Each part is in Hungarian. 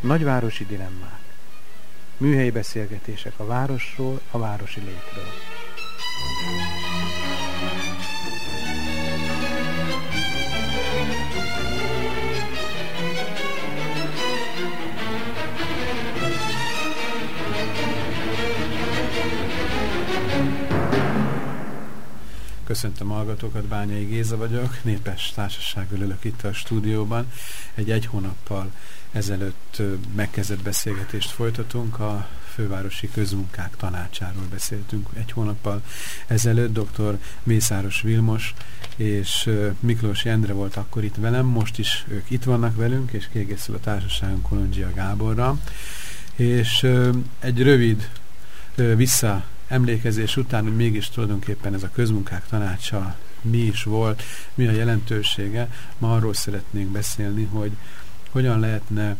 Nagyvárosi dilemmák. Műhelyi beszélgetések a városról, a városi létről. Köszöntöm a hallgatókat, Bányai Géza vagyok, népes társasággal ülök itt a stúdióban. Egy egy hónappal ezelőtt megkezdett beszélgetést folytatunk, a fővárosi közmunkák tanácsáról beszéltünk egy hónappal ezelőtt. Dr. Mészáros Vilmos és Miklós Endre volt akkor itt velem, most is ők itt vannak velünk, és kiegészül a társaságunk Kolondzsia Gáborra. És egy rövid vissza emlékezés után, hogy mégis tulajdonképpen ez a közmunkák tanácsa mi is volt, mi a jelentősége, ma arról szeretnénk beszélni, hogy hogyan lehetne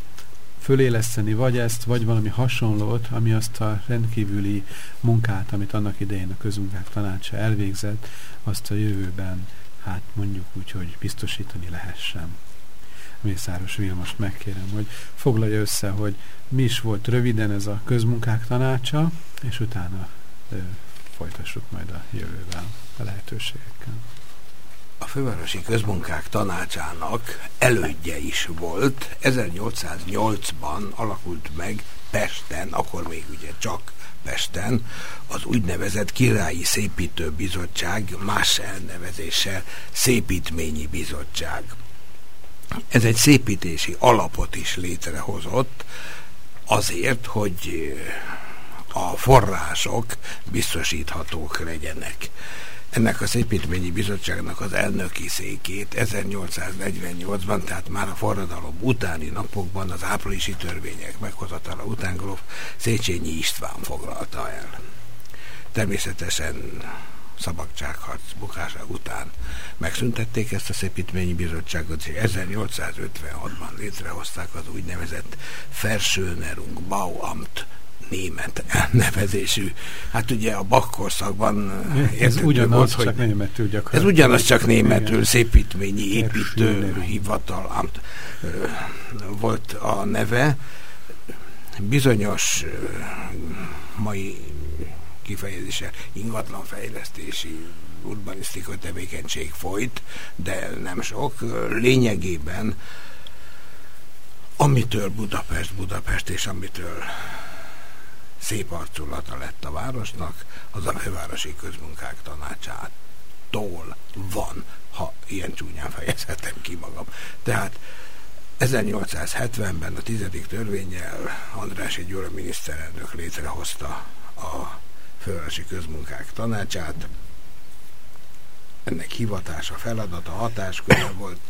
föléleszteni vagy ezt, vagy valami hasonlót, ami azt a rendkívüli munkát, amit annak idején a közmunkák tanácsa elvégzett, azt a jövőben, hát mondjuk úgy, hogy biztosítani lehessen. Mészáros Vilmos megkérem, hogy foglalja össze, hogy mi is volt röviden ez a közmunkák tanácsa, és utána ö, folytassuk majd a jövőben a lehetőségekkel a fővárosi közmunkák tanácsának elődje is volt. 1808-ban alakult meg Pesten, akkor még ugye csak Pesten, az úgynevezett Királyi Szépítő Bizottság, más elnevezéssel Szépítményi Bizottság. Ez egy szépítési alapot is létrehozott, azért, hogy a források biztosíthatók legyenek ennek a Szépítményi Bizottságnak az elnöki székét 1848-ban, tehát már a forradalom utáni napokban az áprilisi törvények meghozatala után gróf Széchenyi István foglalta el. Természetesen szabadságharc bukása után megszüntették ezt a szépítményi bizottságot, és 1856-ban létrehozták az úgynevezett Versönerung Bauamt német nevezésű. Hát ugye a bakkorszakban ez ugyanaz, volt, csak hogy németül gyakorlatilag. Ez ugyanaz, csak németül, igen. szépítményi építő hivatal volt a neve. Bizonyos mai kifejezése ingatlanfejlesztési urbanisztikai tevékenység folyt, de nem sok. Lényegében amitől Budapest Budapest, és amitől szép arculata lett a városnak, az a fővárosi közmunkák tanácsától van, ha ilyen csúnyán fejezhetem ki magam. Tehát 1870-ben a tizedik törvényel Andrási Gyula miniszterelnök létrehozta a fővárosi közmunkák tanácsát. Ennek hivatása, feladata, hatásköre volt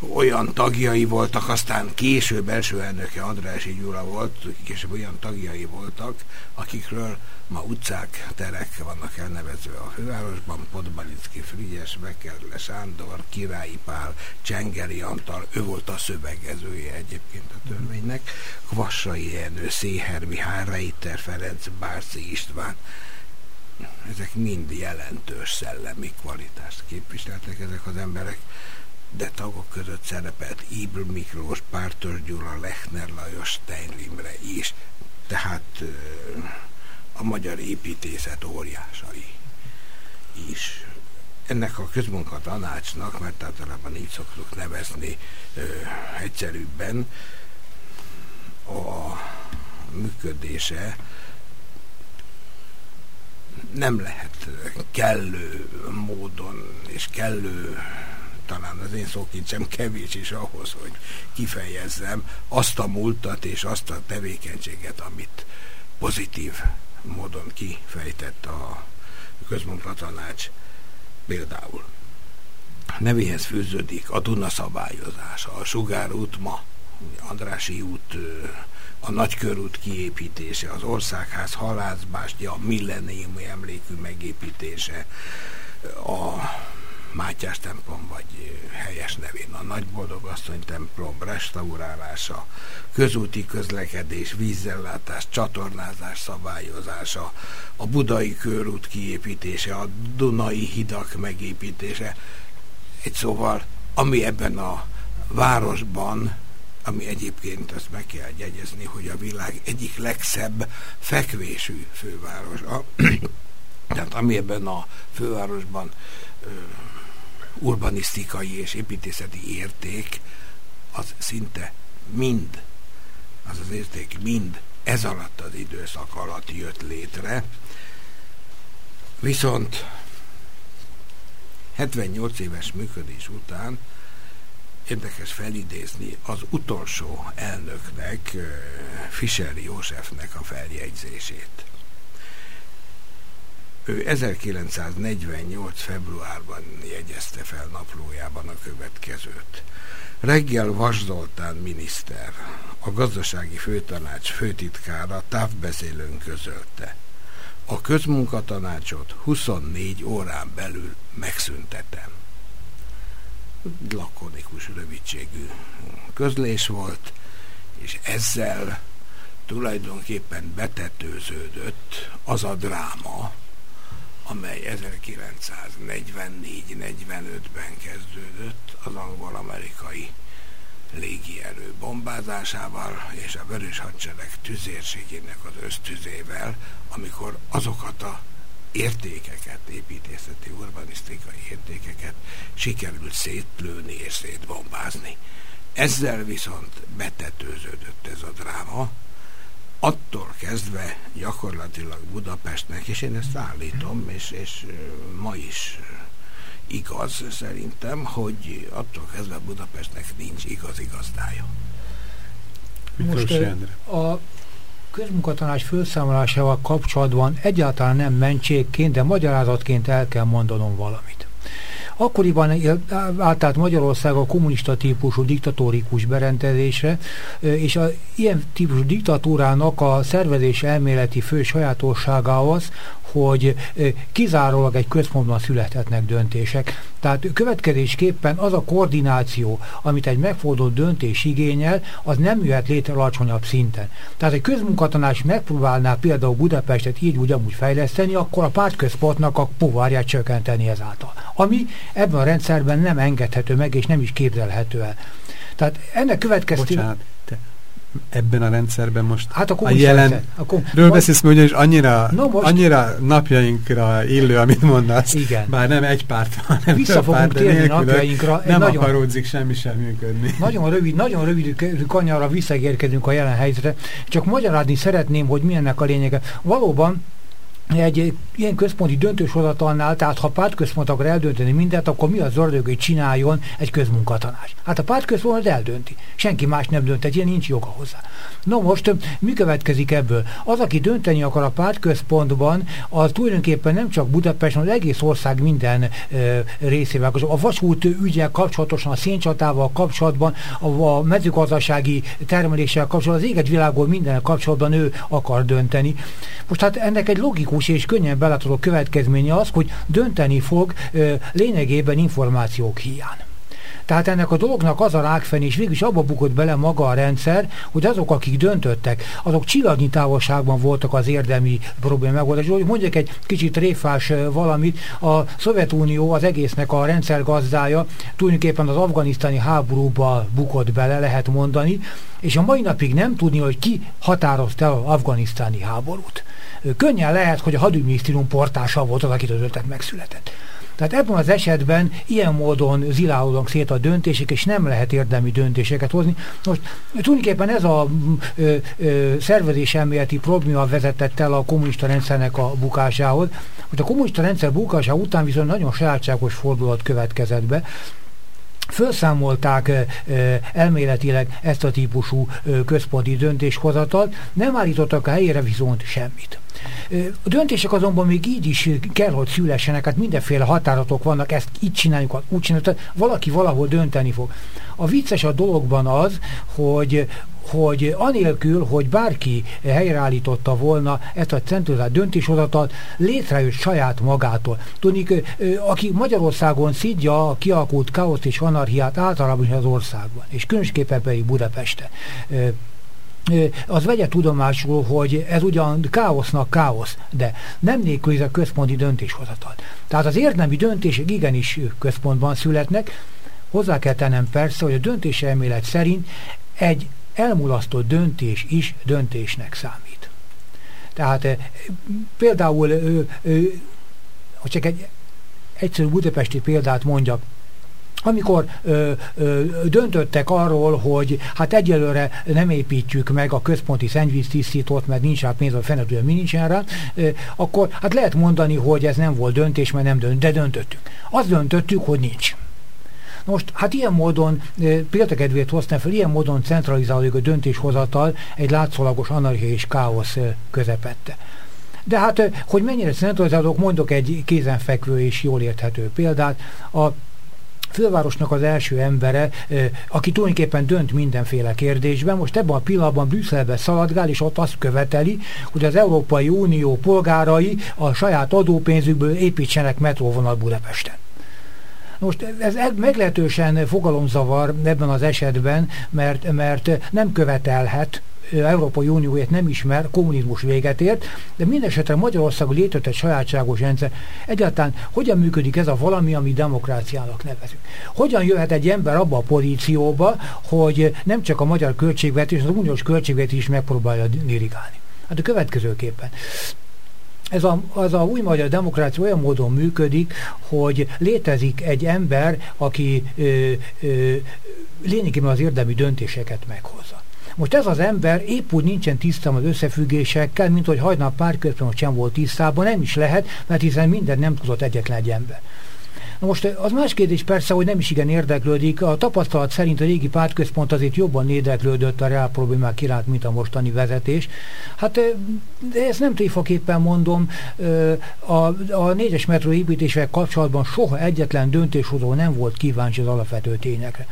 olyan tagjai voltak, aztán később első elnöke Andrási Gyula volt, később olyan tagjai voltak, akikről ma utcák, terek vannak elnevezve a fővárosban, Podbalicki, Frigyes, Bekerle, Sándor, Királyi Pál, Csengeri Antal, ő volt a szövegezője egyébként a törvénynek, Kvassai Jenő, Széher Mihály, Reiter Ferenc, Bárci István, ezek mind jelentős szellemi kvalitást képviseltek ezek az emberek de tagok között szerepelt Ibl Miklós, Pártos Gyula, Lechner Lajos, Steinlimre is, tehát a magyar építészet óriásai is. Ennek a közmunkatanácsnak, mert általában így szoktuk nevezni ö, egyszerűbben, a működése nem lehet kellő módon és kellő talán az én szókincsem kevés is ahhoz, hogy kifejezzem azt a múltat és azt a tevékenységet, amit pozitív módon kifejtett a közmunkatanács például. Nevéhez fűződik a Duna szabályozása, a sugárút ma Andrási út, a nagykörút kiépítése, az országház halászbástya, a milleniumi emlékű megépítése, a Mátyás templom, vagy helyes nevén a Nagyboldogasszony templom restaurálása, közúti közlekedés, vízellátás, csatornázás szabályozása, a budai körút kiépítése, a Dunai hidak megépítése. Egy szóval, ami ebben a városban, ami egyébként azt meg kell jegyezni, hogy a világ egyik legszebb fekvésű fővárosa, tehát ami ebben a fővárosban urbanisztikai és építészeti érték, az szinte mind, az az érték mind ez alatt az időszak alatt jött létre. Viszont 78 éves működés után érdekes felidézni az utolsó elnöknek, Fischer Józsefnek a feljegyzését. Ő 1948. februárban jegyezte fel naplójában a következőt. Reggel Vas Zoltán miniszter, a gazdasági főtanács főtitkára távbeszélőn közölte. A közmunkatanácsot 24 órán belül megszüntetem. Lakonikus rövidségű közlés volt, és ezzel tulajdonképpen betetőződött az a dráma, amely 1944-45-ben kezdődött az angol-amerikai légierő bombázásával és a Vörös Hadsereg tüzérségének az ösztüzével, amikor azokat a értékeket, építészeti, urbanisztikai értékeket sikerült szétlőni és szétbombázni. Ezzel viszont betetőződött ez a dráma, attól kezdve gyakorlatilag Budapestnek, és én ezt állítom, és, és ma is igaz szerintem, hogy attól kezdve Budapestnek nincs igazi gazdája. Most a közmunkatanács felszámolásával kapcsolatban egyáltalán nem mentségként, de magyarázatként el kell mondanom valamit. Akkoriban állt át Magyarország a kommunista típusú diktatórikus berendezésre, és a ilyen típusú diktatúrának a szervezés elméleti fő sajátossága az, hogy kizárólag egy központban születhetnek döntések. Tehát következésképpen az a koordináció, amit egy megfordult döntés igényel, az nem jöhet létre alacsonyabb szinten. Tehát egy közmunkatanács megpróbálná például Budapestet így úgy amúgy fejleszteni, akkor a pártközpontnak a puvárját csökkenteni ezáltal. Ami ebben a rendszerben nem engedhető meg, és nem is képzelhető el. Tehát ennek következtében ebben a rendszerben most hát a, a jelen... Akkor, ről beszélsz, hogy ugyanis annyira, no most, annyira napjainkra illő, amit mondasz. Igen. Bár nem egy párt, hanem Vissza fogunk térni napjainkra. Nem nagyon, akaródzik semmi sem működni. Nagyon rövid, nagyon rövid kanyarra visszaérkezünk a jelen helyzetre. Csak magyarázni szeretném, hogy milyennek a lényege. Valóban egy ilyen központi döntőshozatalnál, tehát ha pártközpont akar eldönteni mindent, akkor mi az ördög, hogy csináljon egy közmunkatanás? Hát a pártközpont eldönti. Senki más nem dönt, ilyen nincs joga hozzá. No most mi következik ebből? Az, aki dönteni akar a pártközpontban, az tulajdonképpen nem csak Budapest, hanem az egész ország minden e, részével. A vasút ügyel kapcsolatosan, a széncsatával kapcsolatban, a, a mezőgazdasági termeléssel kapcsolatban, az éget világból minden kapcsolatban ő akar dönteni. Most hát ennek egy logikus és könnyen belátható következménye az, hogy dönteni fog lényegében információk hiány. Tehát ennek a dolognak az a rákfen, és végülis abba bukott bele maga a rendszer, hogy azok, akik döntöttek, azok csillagnyi távolságban voltak az érdemi probléma megoldás. Hogy mondjak egy kicsit réfás valamit, a Szovjetunió az egésznek a rendszer gazdája tulajdonképpen az afganisztáni háborúba bukott bele, lehet mondani, és a mai napig nem tudni, hogy ki határozta el az afganisztáni háborút. Könnyen lehet, hogy a hadügyminisztérium portása volt az, akit az ötlet megszületett. Tehát ebben az esetben ilyen módon zilálódnak szét a döntések, és nem lehet érdemi döntéseket hozni. Most tulajdonképpen ez a ö, ö, szervezés elméleti probléma vezetett el a kommunista rendszernek a bukásához, hogy a kommunista rendszer bukása után viszont nagyon sajátságos fordulat következett be, felszámolták elméletileg ezt a típusú központi döntéshozatalt, nem állítottak a helyére viszont semmit. A döntések azonban még így is kell, hogy szülessenek, hát mindenféle határatok vannak, ezt így csináljuk, úgy csináljuk, valaki valahol dönteni fog. A vicces a dologban az, hogy hogy anélkül, hogy bárki helyreállította volna ezt a centralizált döntéshozatat, létrejött saját magától. Tudnik, aki Magyarországon szidja a kialakult káoszt és anarchiát általában is az országban, és különösképpen pedig Budapesten az vegye tudomásul, hogy ez ugyan káosznak káosz, de nem nélkül a központi döntéshozatal. Tehát az érdemi döntések igenis központban születnek, hozzá kell tennem persze, hogy a döntés elmélet szerint egy elmulasztott döntés is döntésnek számít. Tehát e, például, ö, ö, hogy csak egy egyszerű budapesti példát mondjak, amikor ö, ö, döntöttek arról, hogy hát egyelőre nem építjük meg a központi szennyvíztisztítót, mert nincs rá pénz, a fene tudja, mi nincsen rá, ö, akkor hát lehet mondani, hogy ez nem volt döntés, mert nem dönt, de döntöttük. Azt döntöttük, hogy nincs. Most, hát ilyen módon, példakedvét hoztam fel, ilyen módon centralizálódik a döntéshozatal egy látszólagos anarchia és káosz közepette. De hát, hogy mennyire centralizálók, mondok egy kézenfekvő és jól érthető példát. A fővárosnak az első embere, aki tulajdonképpen dönt mindenféle kérdésben, most ebben a pillanatban Brüsszelbe szaladgál, és ott azt követeli, hogy az Európai Unió polgárai a saját adópénzükből építsenek metróvonal Budapesten. Most ez meglehetősen fogalomzavar ebben az esetben, mert, mert nem követelhet Európai Unióért nem ismer, kommunizmus véget ért, de mindesetre Magyarországon létezett egy sajátságos rendszer. Egyáltalán hogyan működik ez a valami, ami demokráciának nevezünk? Hogyan jöhet egy ember abba a pozícióba, hogy nem csak a magyar költségvetés, az uniós költségvetés is megpróbálja dirigálni? Hát a következőképpen ez a, az a új magyar demokrácia olyan módon működik, hogy létezik egy ember, aki ö, ö, lényegében az érdemi döntéseket meghozza. Most ez az ember épp úgy nincsen tisztában az összefüggésekkel, mint hogy hajnal pár közben sem volt tisztában, nem is lehet, mert hiszen minden nem tudott egyetlen egy ember. Na most az más kérdés persze, hogy nem is igen érdeklődik. A tapasztalat szerint a régi pártközpont azért jobban érdeklődött a reál problémák iránt, mint a mostani vezetés. Hát de ezt nem tréfaképpen mondom, a, a négyes metró építésével kapcsolatban soha egyetlen döntéshozó nem volt kíváncsi az alapvető tényekre.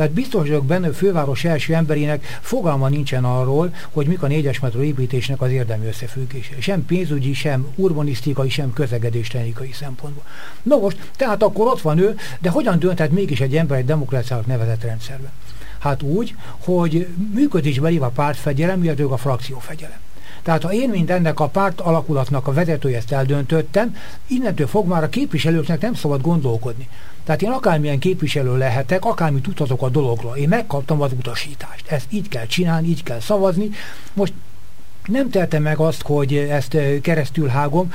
Tehát biztos vagyok benne, hogy főváros első emberének fogalma nincsen arról, hogy mik a négyes metró építésnek az érdemi összefüggése. Sem pénzügyi, sem urbanisztikai, sem közlekedéstechnikai szempontból. Na most, tehát akkor ott van ő, de hogyan dönthet mégis egy ember egy demokráciának nevezett rendszerben? Hát úgy, hogy működésbe a pártfegyelem, illetve a frakciófegyelem. Tehát ha én, mint ennek a párt alakulatnak a vezetője ezt eldöntöttem, innentől fog már a képviselőknek nem szabad gondolkodni. Tehát én akármilyen képviselő lehetek, akármit tudhatok a dologról. Én megkaptam az utasítást. Ezt így kell csinálni, így kell szavazni. Most nem teltem meg azt, hogy ezt keresztül hágom.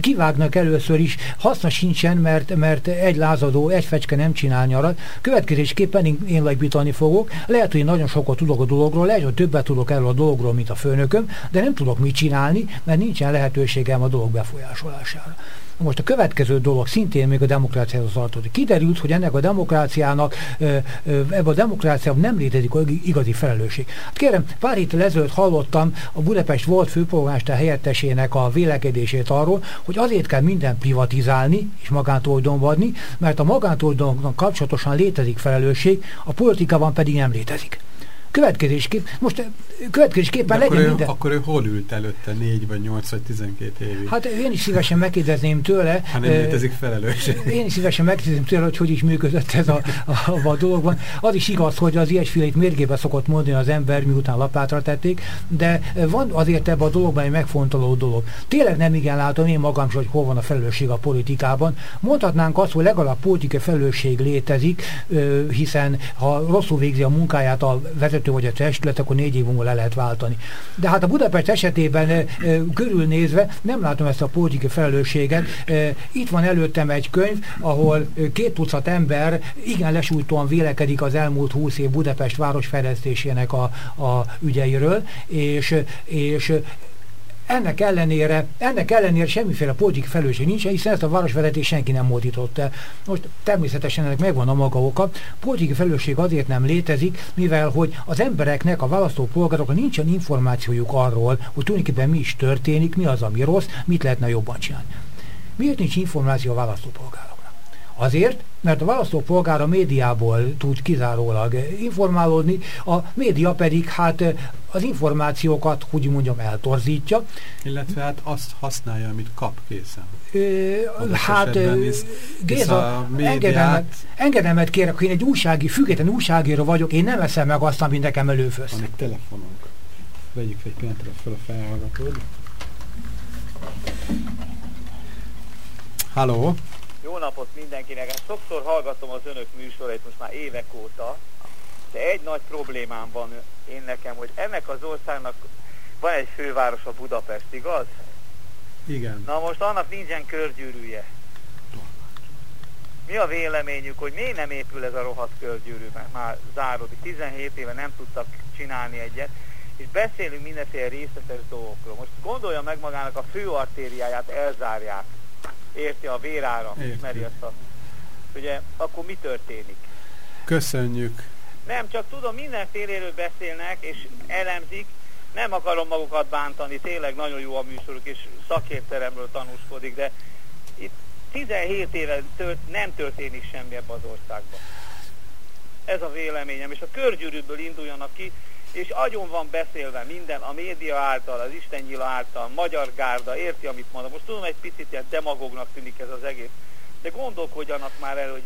Kivágnak először is, haszna sincsen, mert, mert egy lázadó, egy fecske nem csinál nyarat. Következésképpen én, én lejbítani fogok. Lehet, hogy nagyon sokat tudok a dologról, lehet, hogy többet tudok erről a dologról, mint a főnököm, de nem tudok mit csinálni, mert nincsen lehetőségem a dolog befolyásolására. Most a következő dolog szintén még a demokráciához tartozik. Kiderült, hogy ennek a demokráciának, ebben a demokráciában nem létezik igazi felelősség. Hát kérem, pár héttel ezelőtt hallottam a Budapest volt főpolgármester helyettesének a vélekedését arról, hogy azért kell minden privatizálni és magántulajdonba mert a magántulajdonnak kapcsolatosan létezik felelősség, a politikában pedig nem létezik. Következésképp, most következésképpen legyen ő, minden. Akkor ő hol ült előtte, négy vagy nyolc vagy tizenkét évig? Hát én is szívesen megkérdezném tőle. Hát nem létezik felelősség. Én is szívesen megkérdezném tőle, hogy hogy is működött ez a, a, a dologban. Az is igaz, hogy az ilyesfélét mérgébe szokott mondani az ember, miután lapátra tették, de van azért ebben a dologban egy megfontoló dolog. Tényleg nem igen látom én magam hogy hol van a felelősség a politikában. Mondhatnánk azt, hogy legalább politikai felelősség létezik, hiszen ha rosszul végzi a munkáját a vezető vezető vagy a testület, akkor négy év múlva le lehet váltani. De hát a Budapest esetében körülnézve nem látom ezt a politikai felelősséget. Itt van előttem egy könyv, ahol két tucat ember igen lesújtóan vélekedik az elmúlt húsz év Budapest városfejlesztésének a, a ügyeiről, és, és ennek ellenére, ennek ellenére semmiféle politikai felelősség nincs, hiszen ezt a városvezetés senki nem módított. Most természetesen ennek megvan a maga oka. Politikai felelősség azért nem létezik, mivel hogy az embereknek, a választópolgároknak nincsen információjuk arról, hogy tulajdonképpen mi is történik, mi az, ami rossz, mit lehetne jobban csinálni. Miért nincs információ a választópolgároknak? Azért, mert a választópolgár a médiából tud kizárólag informálódni, a média pedig hát az információkat, hogy mondjam, eltorzítja. Illetve hát azt használja, amit kap készen. Ö, hát Géza, engedelmet, engedelmet kérek, hogy én egy újsági, független újságíró vagyok, én nem eszem meg azt, amit nekem előfősz. Van egy telefonunk. Vegyük egy pillanatra fel a felhallgatót. Halló! Jó napot mindenkinek! Hát sokszor hallgatom az önök műsorait most már évek óta, de egy nagy problémám van én nekem, hogy ennek az országnak van egy főváros a Budapest, igaz? Igen. Na most annak nincsen körgyűrűje. Mi a véleményük, hogy miért nem épül ez a rohadt körgyűrű, mert már záródik. 17 éve nem tudtak csinálni egyet, és beszélünk mindenféle részletes dolgokról. Most gondolja meg magának a főartériáját elzárják érti a vérára, ismeri azt a... Ugye, akkor mi történik? Köszönjük. Nem, csak tudom, mindenféléről beszélnek, és elemzik, nem akarom magukat bántani, tényleg nagyon jó a műsoruk, és szakértelemről tanúskodik, de itt 17 éve tört, nem történik semmi ebbe az országban. Ez a véleményem, és a körgyűrűből induljanak ki, és agyon van beszélve minden, a média által, az Istennyila által, Magyar Gárda, érti, amit mondom. Most tudom, egy picit ilyen demagognak tűnik ez az egész, de gondolkodjanak már el, hogy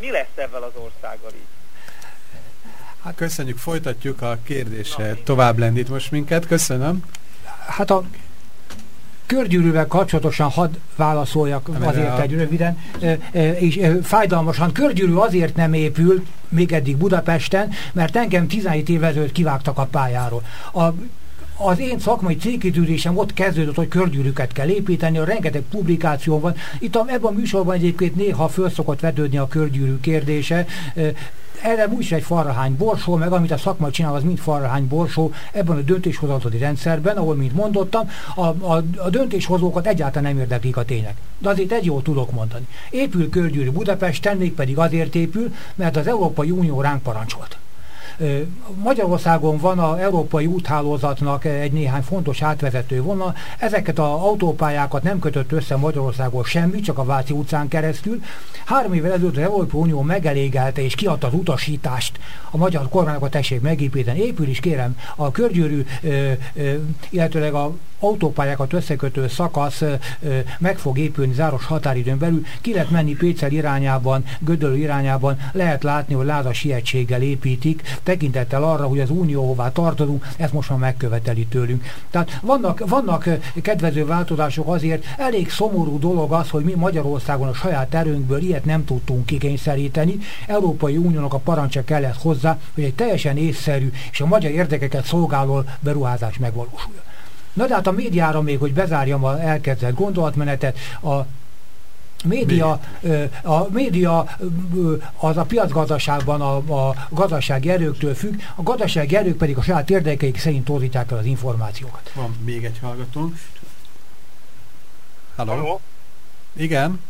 mi lesz ezzel az országgal így. Hát köszönjük, folytatjuk a kérdése, tovább lendít most minket, köszönöm. Hát a körgyűrűvel kapcsolatosan hadd válaszoljak Amire azért a... egy röviden, és fájdalmasan. Körgyűrű azért nem épül, még eddig Budapesten, mert engem 17 évvel ezelőtt kivágtak a pályáról. A az én szakmai célkitűzésem ott kezdődött, hogy körgyűrűket kell építeni, a rengeteg publikáció van. Itt a, ebben a műsorban egyébként néha föl szokott vedődni a körgyűrű kérdése erre úgyis egy farrahány borsó, meg amit a szakma csinál, az mind farrahány borsó ebben a döntéshozatali rendszerben, ahol, mint mondottam, a, a, a döntéshozókat egyáltalán nem érdeklik a tények. De azért egy jól tudok mondani. Épül körgyűrű Budapesten, pedig azért épül, mert az Európai Unió ránk parancsolt. Magyarországon van az európai úthálózatnak egy néhány fontos átvezető vonal. Ezeket az autópályákat nem kötött össze Magyarországon semmi, csak a Váci utcán keresztül. Három évvel ezelőtt az Európai Unió megelégelte és kiadta az utasítást a magyar kormánynak a tessék megépíteni. Épül is kérem a körgyűrű, illetőleg a autópályákat összekötő szakasz meg fog épülni záros határidőn belül, ki lehet menni Pécel irányában, Gödöllő irányában, lehet látni, hogy lázas sietséggel építik, tekintettel arra, hogy az unióhová tartozunk, ezt most már megköveteli tőlünk. Tehát vannak, vannak kedvező változások azért, elég szomorú dolog az, hogy mi Magyarországon a saját erőnkből ilyet nem tudtunk kikényszeríteni. Európai Uniónak a parancsa kellett hozzá, hogy egy teljesen észszerű és a magyar érdekeket szolgáló beruházás megvalósuljon. Na de hát a médiára még, hogy bezárjam a elkezdett gondolatmenetet, a média, a média az a piacgazdaságban a, a gazdasági erőktől függ, a gazdasági erők pedig a saját érdekeik szerint torzítják el az információkat. Van még egy hallgatónk. Halló? Halló? Igen?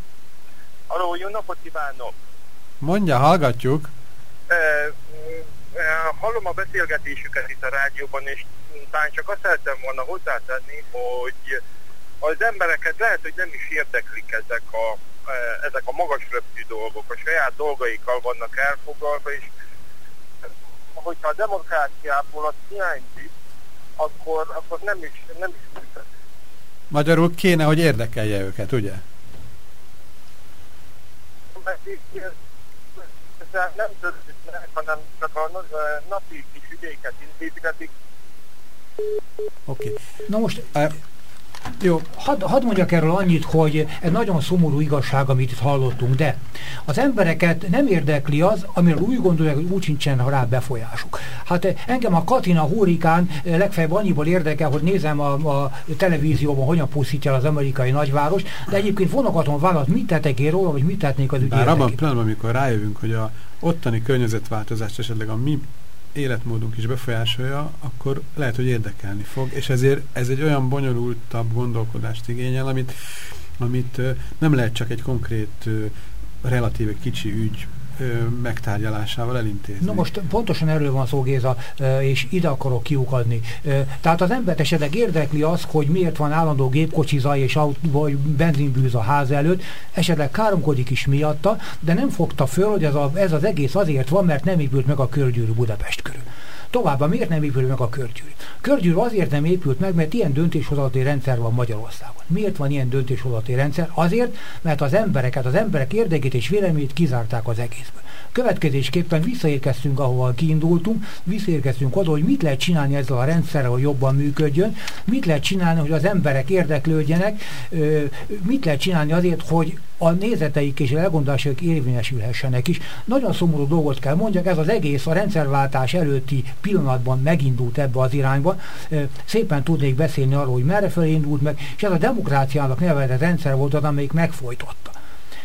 Halló, jó napot kívánok! Mondja, hallgatjuk. E, hallom a beszélgetésüket itt a rádióban, és talán csak azt szerettem volna hozzátenni, hogy az embereket lehet, hogy nem is érdeklik ezek a, e, ezek a magas röptű dolgok, a saját dolgaikkal vannak elfoglalva, és hogyha a demokráciából az hiányzik, akkor, akkor nem is, nem is működik. Magyarul kéne, hogy érdekelje őket, ugye? nem meg, hanem csak a napi kis ügyéket intézgetik, Oké. Okay. Na most... Uh, jó, hadd had mondjak erről annyit, hogy ez nagyon szomorú igazság, amit itt hallottunk, de az embereket nem érdekli az, amiről úgy gondolják, hogy úgy sincsen rá befolyásuk. Hát engem a Katina hurikán legfeljebb annyiból érdekel, hogy nézem a, a televízióban, hogyan pusztítja az amerikai nagyváros, de egyébként vonogatom választ, mit tettek én róla, vagy mit tettnék az ügy Bár abban a pillanatban, amikor rájövünk, hogy a ottani környezetváltozást esetleg a mi életmódunk is befolyásolja, akkor lehet, hogy érdekelni fog, és ezért ez egy olyan bonyolultabb gondolkodást igényel, amit, amit nem lehet csak egy konkrét, relatíve kicsi ügy megtárgyalásával elintézni. Na most pontosan erről van szó, Géza, és ide akarok kiukadni. Tehát az embert esetleg érdekli az, hogy miért van állandó gépkocsi zaj és autó, vagy benzinbűz a ház előtt, esetleg káromkodik is miatta, de nem fogta föl, hogy ez, a, ez az egész azért van, mert nem épült meg a körgyűrű Budapest körül. Továbbá miért nem épül meg a körgyűrű? Körgyűrű azért nem épült meg, mert ilyen döntéshozati rendszer van Magyarországon. Miért van ilyen döntéshozati rendszer? Azért, mert az embereket, az emberek érdekét és véleményét kizárták az egészből. Következésképpen visszaérkeztünk, ahova kiindultunk, visszaérkeztünk oda, hogy mit lehet csinálni ezzel a rendszerrel, hogy jobban működjön, mit lehet csinálni, hogy az emberek érdeklődjenek, mit lehet csinálni azért, hogy a nézeteik és a elgondolásaik érvényesülhessenek is. Nagyon szomorú dolgot kell mondjak, ez az egész a rendszerváltás előtti pillanatban megindult ebbe az irányba. Szépen tudnék beszélni arról, hogy merre felé indult meg, és ez a demokráciának nevezett rendszer volt az, amelyik megfojtotta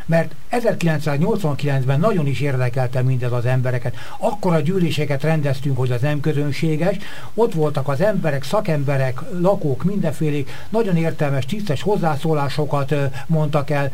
mert 1989-ben nagyon is érdekelte mindez az embereket. Akkor a gyűléseket rendeztünk, hogy az nem közönséges, ott voltak az emberek, szakemberek, lakók, mindenfélék, nagyon értelmes, tisztes hozzászólásokat mondtak el,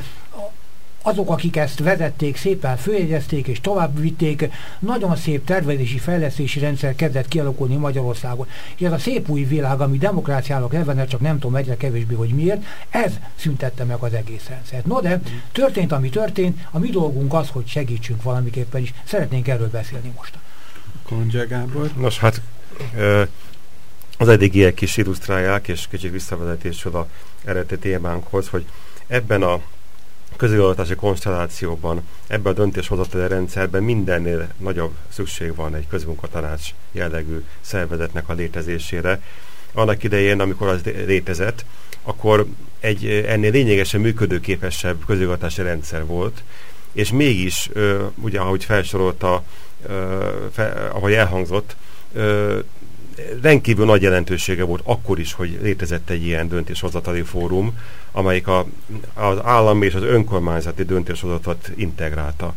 azok, akik ezt vezették, szépen főjegyezték és tovább vitték, nagyon szép tervezési, fejlesztési rendszer kezdett kialakulni Magyarországon. És ez a szép új világ, ami demokráciának elvenne, csak nem tudom egyre kevésbé, hogy miért, ez szüntette meg az egész rendszert. No de, történt, ami történt, a mi dolgunk az, hogy segítsünk valamiképpen is. Szeretnénk erről beszélni most. Kondzsa Gábor. Nos, hát az eddigiek is illusztrálják, és kicsit visszavezetésről a eredeti témánkhoz, hogy ebben a közigazgatási konstellációban, ebben a döntéshozatali rendszerben mindennél nagyobb szükség van egy közmunkatanács jellegű szervezetnek a létezésére. Annak idején, amikor az létezett, akkor egy ennél lényegesen működőképesebb közigazgatási rendszer volt, és mégis, ugye ahogy felsorolta, ahogy elhangzott, rendkívül nagy jelentősége volt akkor is, hogy létezett egy ilyen döntéshozatali fórum, amelyik a, az állami és az önkormányzati döntéshozatot integrálta.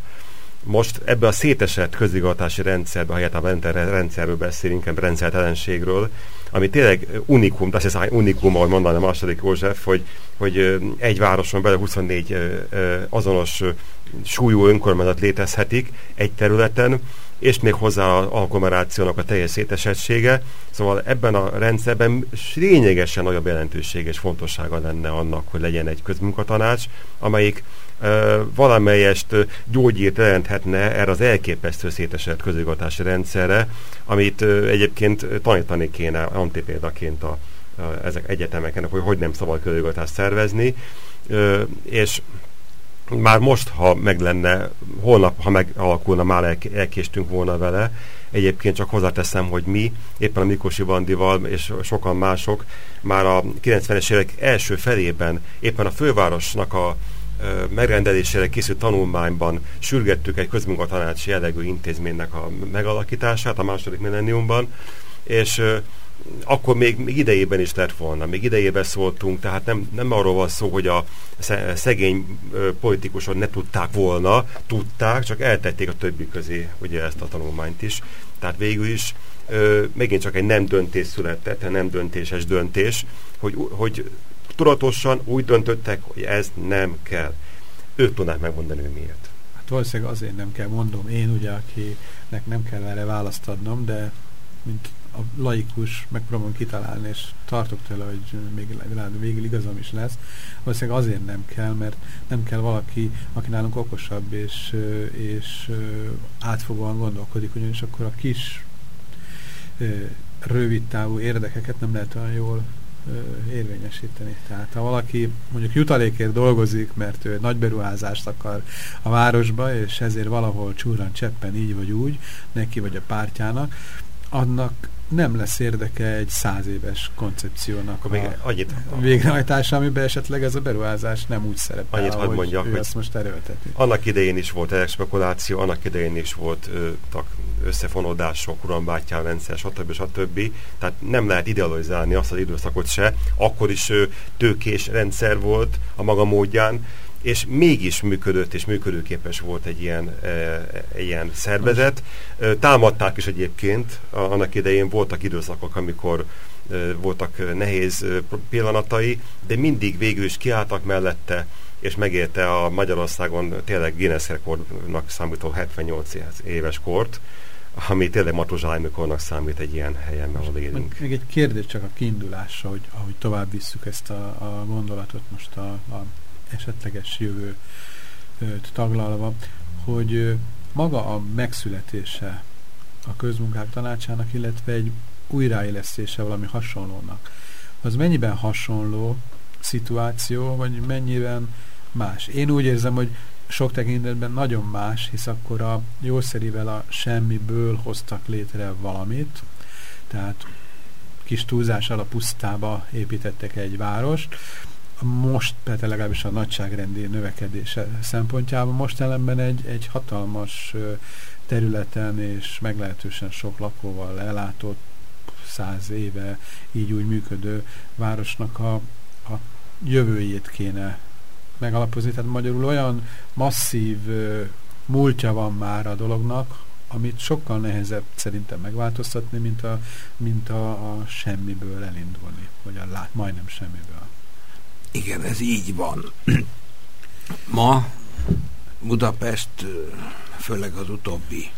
Most ebbe a szétesett közigazgatási rendszerbe, ha egyáltalán rendszerről beszélünk, inkább rendszertelenségről, ami tényleg unikum, azt hiszem unikum, ahogy mondaná második József, hogy, hogy egy városon belül 24 azonos súlyú önkormányzat létezhetik egy területen, és még hozzá a agglomerációnak a teljes szétesettsége. Szóval ebben a rendszerben lényegesen nagyobb jelentőség és fontossága lenne annak, hogy legyen egy közmunkatanács, amelyik ö, valamelyest gyógyírt jelenthetne erre az elképesztő szétesett közigazgatási rendszerre, amit ö, egyébként tanítani kéne antipéldaként a, a, ezek egyetemeken, hogy hogy nem szabad közigazgatást szervezni, ö, és már most, ha meg lenne, holnap, ha megalakulna, már elkéstünk volna vele. Egyébként csak hozzáteszem, hogy mi, éppen a Mikosi Bandival és sokan mások már a 90-es évek első felében éppen a fővárosnak a megrendelésére készült tanulmányban sürgettük egy közmunkatanács jellegű intézménynek a megalakítását a második millenniumban, és akkor még, még idejében is lett volna, még idejében szóltunk, tehát nem, nem arról van szó, hogy a szegény politikusok ne tudták volna, tudták, csak eltették a többi közé ugye ezt a tanulmányt is. Tehát végül is ö, megint csak egy nem döntés született, nem döntéses döntés, hogy, hogy tudatosan úgy döntöttek, hogy ez nem kell. Ők tudnák megmondani, hogy miért. Hát valószínűleg azért nem kell, mondom én ugye, akinek nem kell erre választ adnom, de mint a laikus megpróbálom kitalálni, és tartok tőle, hogy még végül igazam is lesz. Valószínűleg azért nem kell, mert nem kell valaki, aki nálunk okosabb és, és átfogóan gondolkodik, ugyanis akkor a kis rövid távú érdekeket nem lehet olyan jól érvényesíteni. Tehát ha valaki mondjuk jutalékért dolgozik, mert ő nagy beruházást akar a városba, és ezért valahol csúran cseppen így vagy úgy, neki vagy a pártjának, annak nem lesz érdeke egy száz éves koncepciónak a, még annyit, a végrehajtása, amiben esetleg ez a beruházás nem úgy szerepel, annyit ahogy mondjak, ő hogy ezt most erőlteti. Annak idején is volt spekuláció, annak idején is volt ö, tak, összefonódások, urambátyán rendszer, stb. stb. Tehát nem lehet idealizálni azt az időszakot se. Akkor is ö, tőkés rendszer volt a maga módján, és mégis működött és működőképes volt egy ilyen, egy ilyen szervezet. Támadták is egyébként, annak idején voltak időszakok, amikor voltak nehéz pillanatai, de mindig végül is kiálltak mellette, és megérte a Magyarországon tényleg Guinness rekordnak számító 78 éves kort, ami tényleg matuzsálműkornak számít egy ilyen helyen, ahol élünk. Még egy kérdés csak a kiindulásra, hogy ahogy tovább visszük ezt a, a gondolatot most a, a esetleges jövő taglalva, hogy maga a megszületése a közmunkák tanácsának, illetve egy újraélesztése valami hasonlónak, az mennyiben hasonló szituáció, vagy mennyiben más? Én úgy érzem, hogy sok tekintetben nagyon más, hisz akkor a jószerivel a semmiből hoztak létre valamit, tehát kis túlzással a pusztába építettek egy várost, most például legalábbis a nagyságrendi növekedése szempontjában most ellenben egy, egy hatalmas területen és meglehetősen sok lakóval ellátott száz éve így úgy működő városnak a, a jövőjét kéne megalapozni. Tehát magyarul olyan masszív múltja van már a dolognak, amit sokkal nehezebb szerintem megváltoztatni, mint a, mint a, a semmiből elindulni, vagy a lát, majdnem semmiből. Igen, ez így van. Ma Budapest, főleg az utóbbi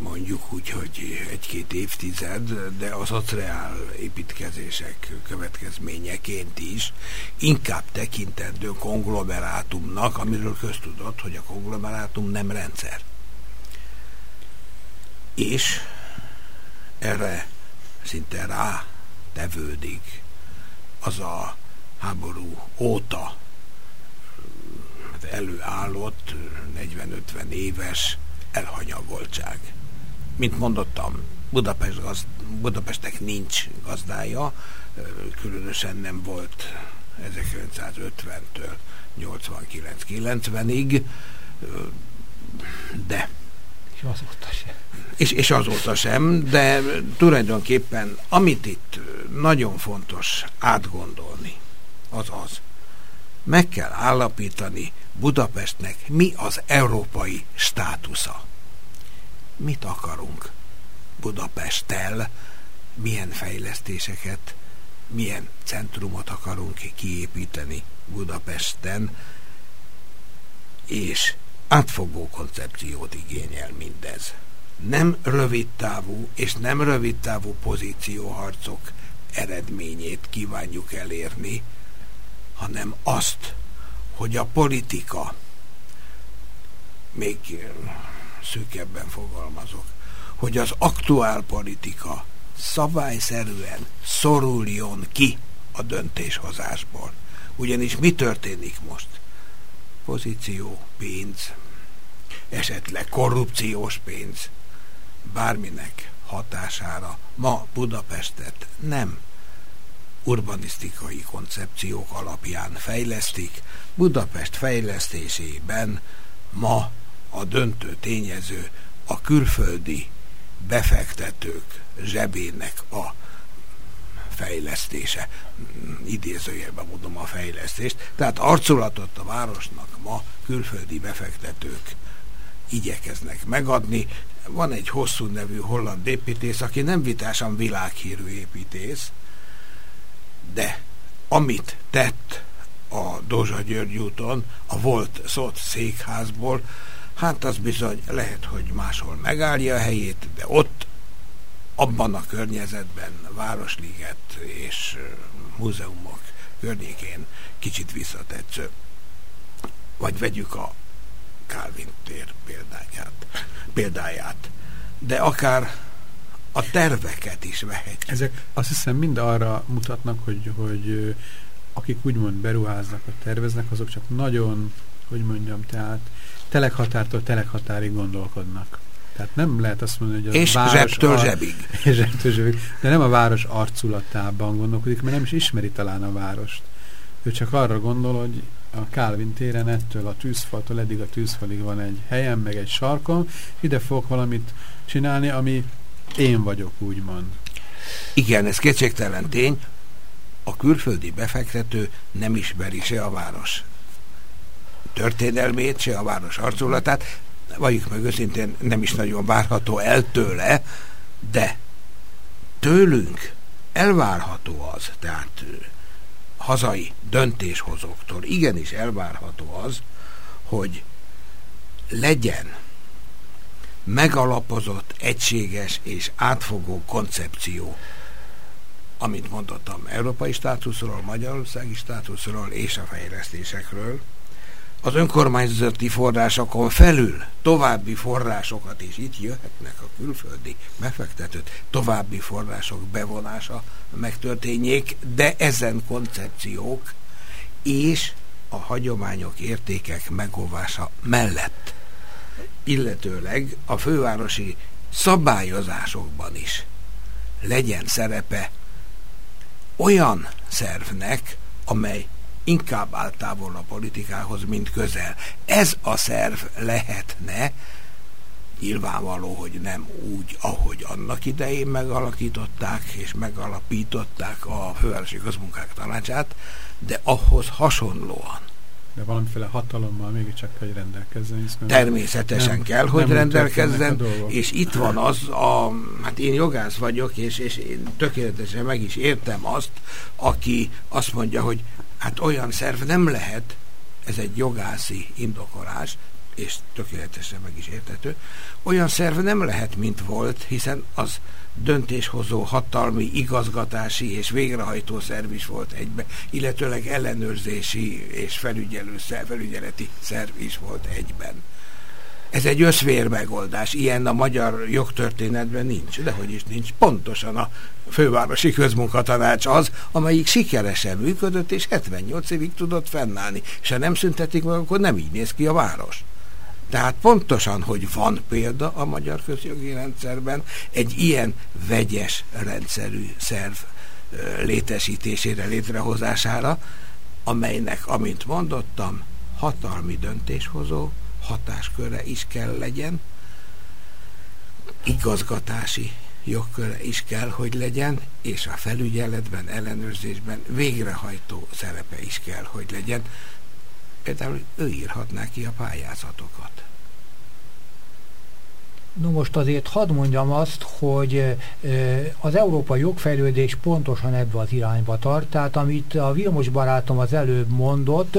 mondjuk úgy, hogy egy-két évtized, de az acreál építkezések következményeként is inkább tekintendő konglomerátumnak, amiről köztudott, hogy a konglomerátum nem rendszer. És erre szinte rá tevődik az a háború óta előállott 40-50 éves elhanyagoltság. Mint mondottam, Budapest gaz, Budapestnek nincs gazdája, különösen nem volt 1950-től 89-90-ig, de és azóta sem. És, és azóta sem, de tulajdonképpen amit itt nagyon fontos átgondolni, az az, meg kell állapítani Budapestnek mi az európai státusza. Mit akarunk Budapesttel, milyen fejlesztéseket, milyen centrumot akarunk kiépíteni Budapesten, és átfogó koncepciót igényel mindez. Nem rövidtávú és nem rövidtávú pozícióharcok eredményét kívánjuk elérni, hanem azt, hogy a politika, még szűkebben fogalmazok, hogy az aktuál politika szabályszerűen szoruljon ki a döntéshozásból. Ugyanis mi történik most? Pozíció, pénz, esetleg korrupciós pénz, bárminek hatására ma Budapestet nem urbanisztikai koncepciók alapján fejlesztik. Budapest fejlesztésében ma a döntő tényező a külföldi befektetők zsebének a fejlesztése, idézőjelben mondom a fejlesztést, tehát arculatot a városnak ma külföldi befektetők igyekeznek megadni. Van egy hosszú nevű holland építész, aki nem vitásan világhírű építész, de amit tett a Dózsa György úton, a volt szót székházból, hát az bizony lehet, hogy máshol megállja a helyét, de ott, abban a környezetben, Városliget és múzeumok környékén kicsit visszatetsző. Vagy vegyük a Calvin tér példáját, példáját. De akár a terveket is vehetjük. Ezek azt hiszem mind arra mutatnak, hogy, hogy akik úgymond beruháznak, vagy terveznek, azok csak nagyon, hogy mondjam, tehát telekhatártól telekhatárig gondolkodnak. Tehát nem lehet azt mondani, hogy a és város... zsebtől zsebig. És zsebtől zsebig. De nem a város arculatában gondolkodik, mert nem is ismeri talán a várost. Ő csak arra gondol, hogy a Calvin téren ettől a tűzfaltól eddig a tűzfalig van egy helyen, meg egy sarkon, ide fogok valamit csinálni, ami én vagyok, úgymond. Igen, ez kétségtelen tény. A külföldi befektető nem ismeri se a város történelmét, se a város arculatát, vagyunk meg őszintén nem is nagyon várható el tőle, de tőlünk elvárható az, tehát hazai döntéshozóktól igenis elvárható az, hogy legyen megalapozott, egységes és átfogó koncepció, amit mondottam, európai státuszról, magyarországi státuszról és a fejlesztésekről, az önkormányzati forrásokon felül további forrásokat is itt jöhetnek a külföldi befektetőt, további források bevonása megtörténjék, de ezen koncepciók és a hagyományok, értékek megóvása mellett, illetőleg a fővárosi szabályozásokban is legyen szerepe olyan szervnek, amely inkább áll távol a politikához, mint közel. Ez a szerv lehetne, nyilvánvaló, hogy nem úgy, ahogy annak idején megalakították és megalapították a Fővárosi Közmunkák Tanácsát, de ahhoz hasonlóan. De valamiféle hatalommal mégiscsak hogy rendelkezzen. Természetesen nem, kell, hogy rendelkezzen, és itt van az, a, hát én jogász vagyok, és, és én tökéletesen meg is értem azt, aki azt mondja, hogy Hát olyan szerv nem lehet, ez egy jogászi indokolás, és tökéletesen meg is értető, olyan szerv nem lehet, mint volt, hiszen az döntéshozó, hatalmi, igazgatási és végrehajtó szerv is volt egybe, illetőleg ellenőrzési és felügyelő, felügyeleti szerv is volt egyben. Ez egy összvér megoldás. Ilyen a magyar jogtörténetben nincs. De hogy is nincs. Pontosan a fővárosi közmunkatanács az, amelyik sikeresen működött, és 78 évig tudott fennállni. És ha nem szüntetik meg, akkor nem így néz ki a város. Tehát pontosan, hogy van példa a magyar közjogi rendszerben egy ilyen vegyes rendszerű szerv létesítésére, létrehozására, amelynek, amint mondottam, hatalmi döntéshozó, hatásköre is kell legyen, igazgatási jogköre is kell, hogy legyen, és a felügyeletben, ellenőrzésben végrehajtó szerepe is kell, hogy legyen. Például ő írhatná ki a pályázatokat. No most azért hadd mondjam azt, hogy az európai jogfejlődés pontosan ebbe az irányba tart, tehát amit a Vilmos barátom az előbb mondott,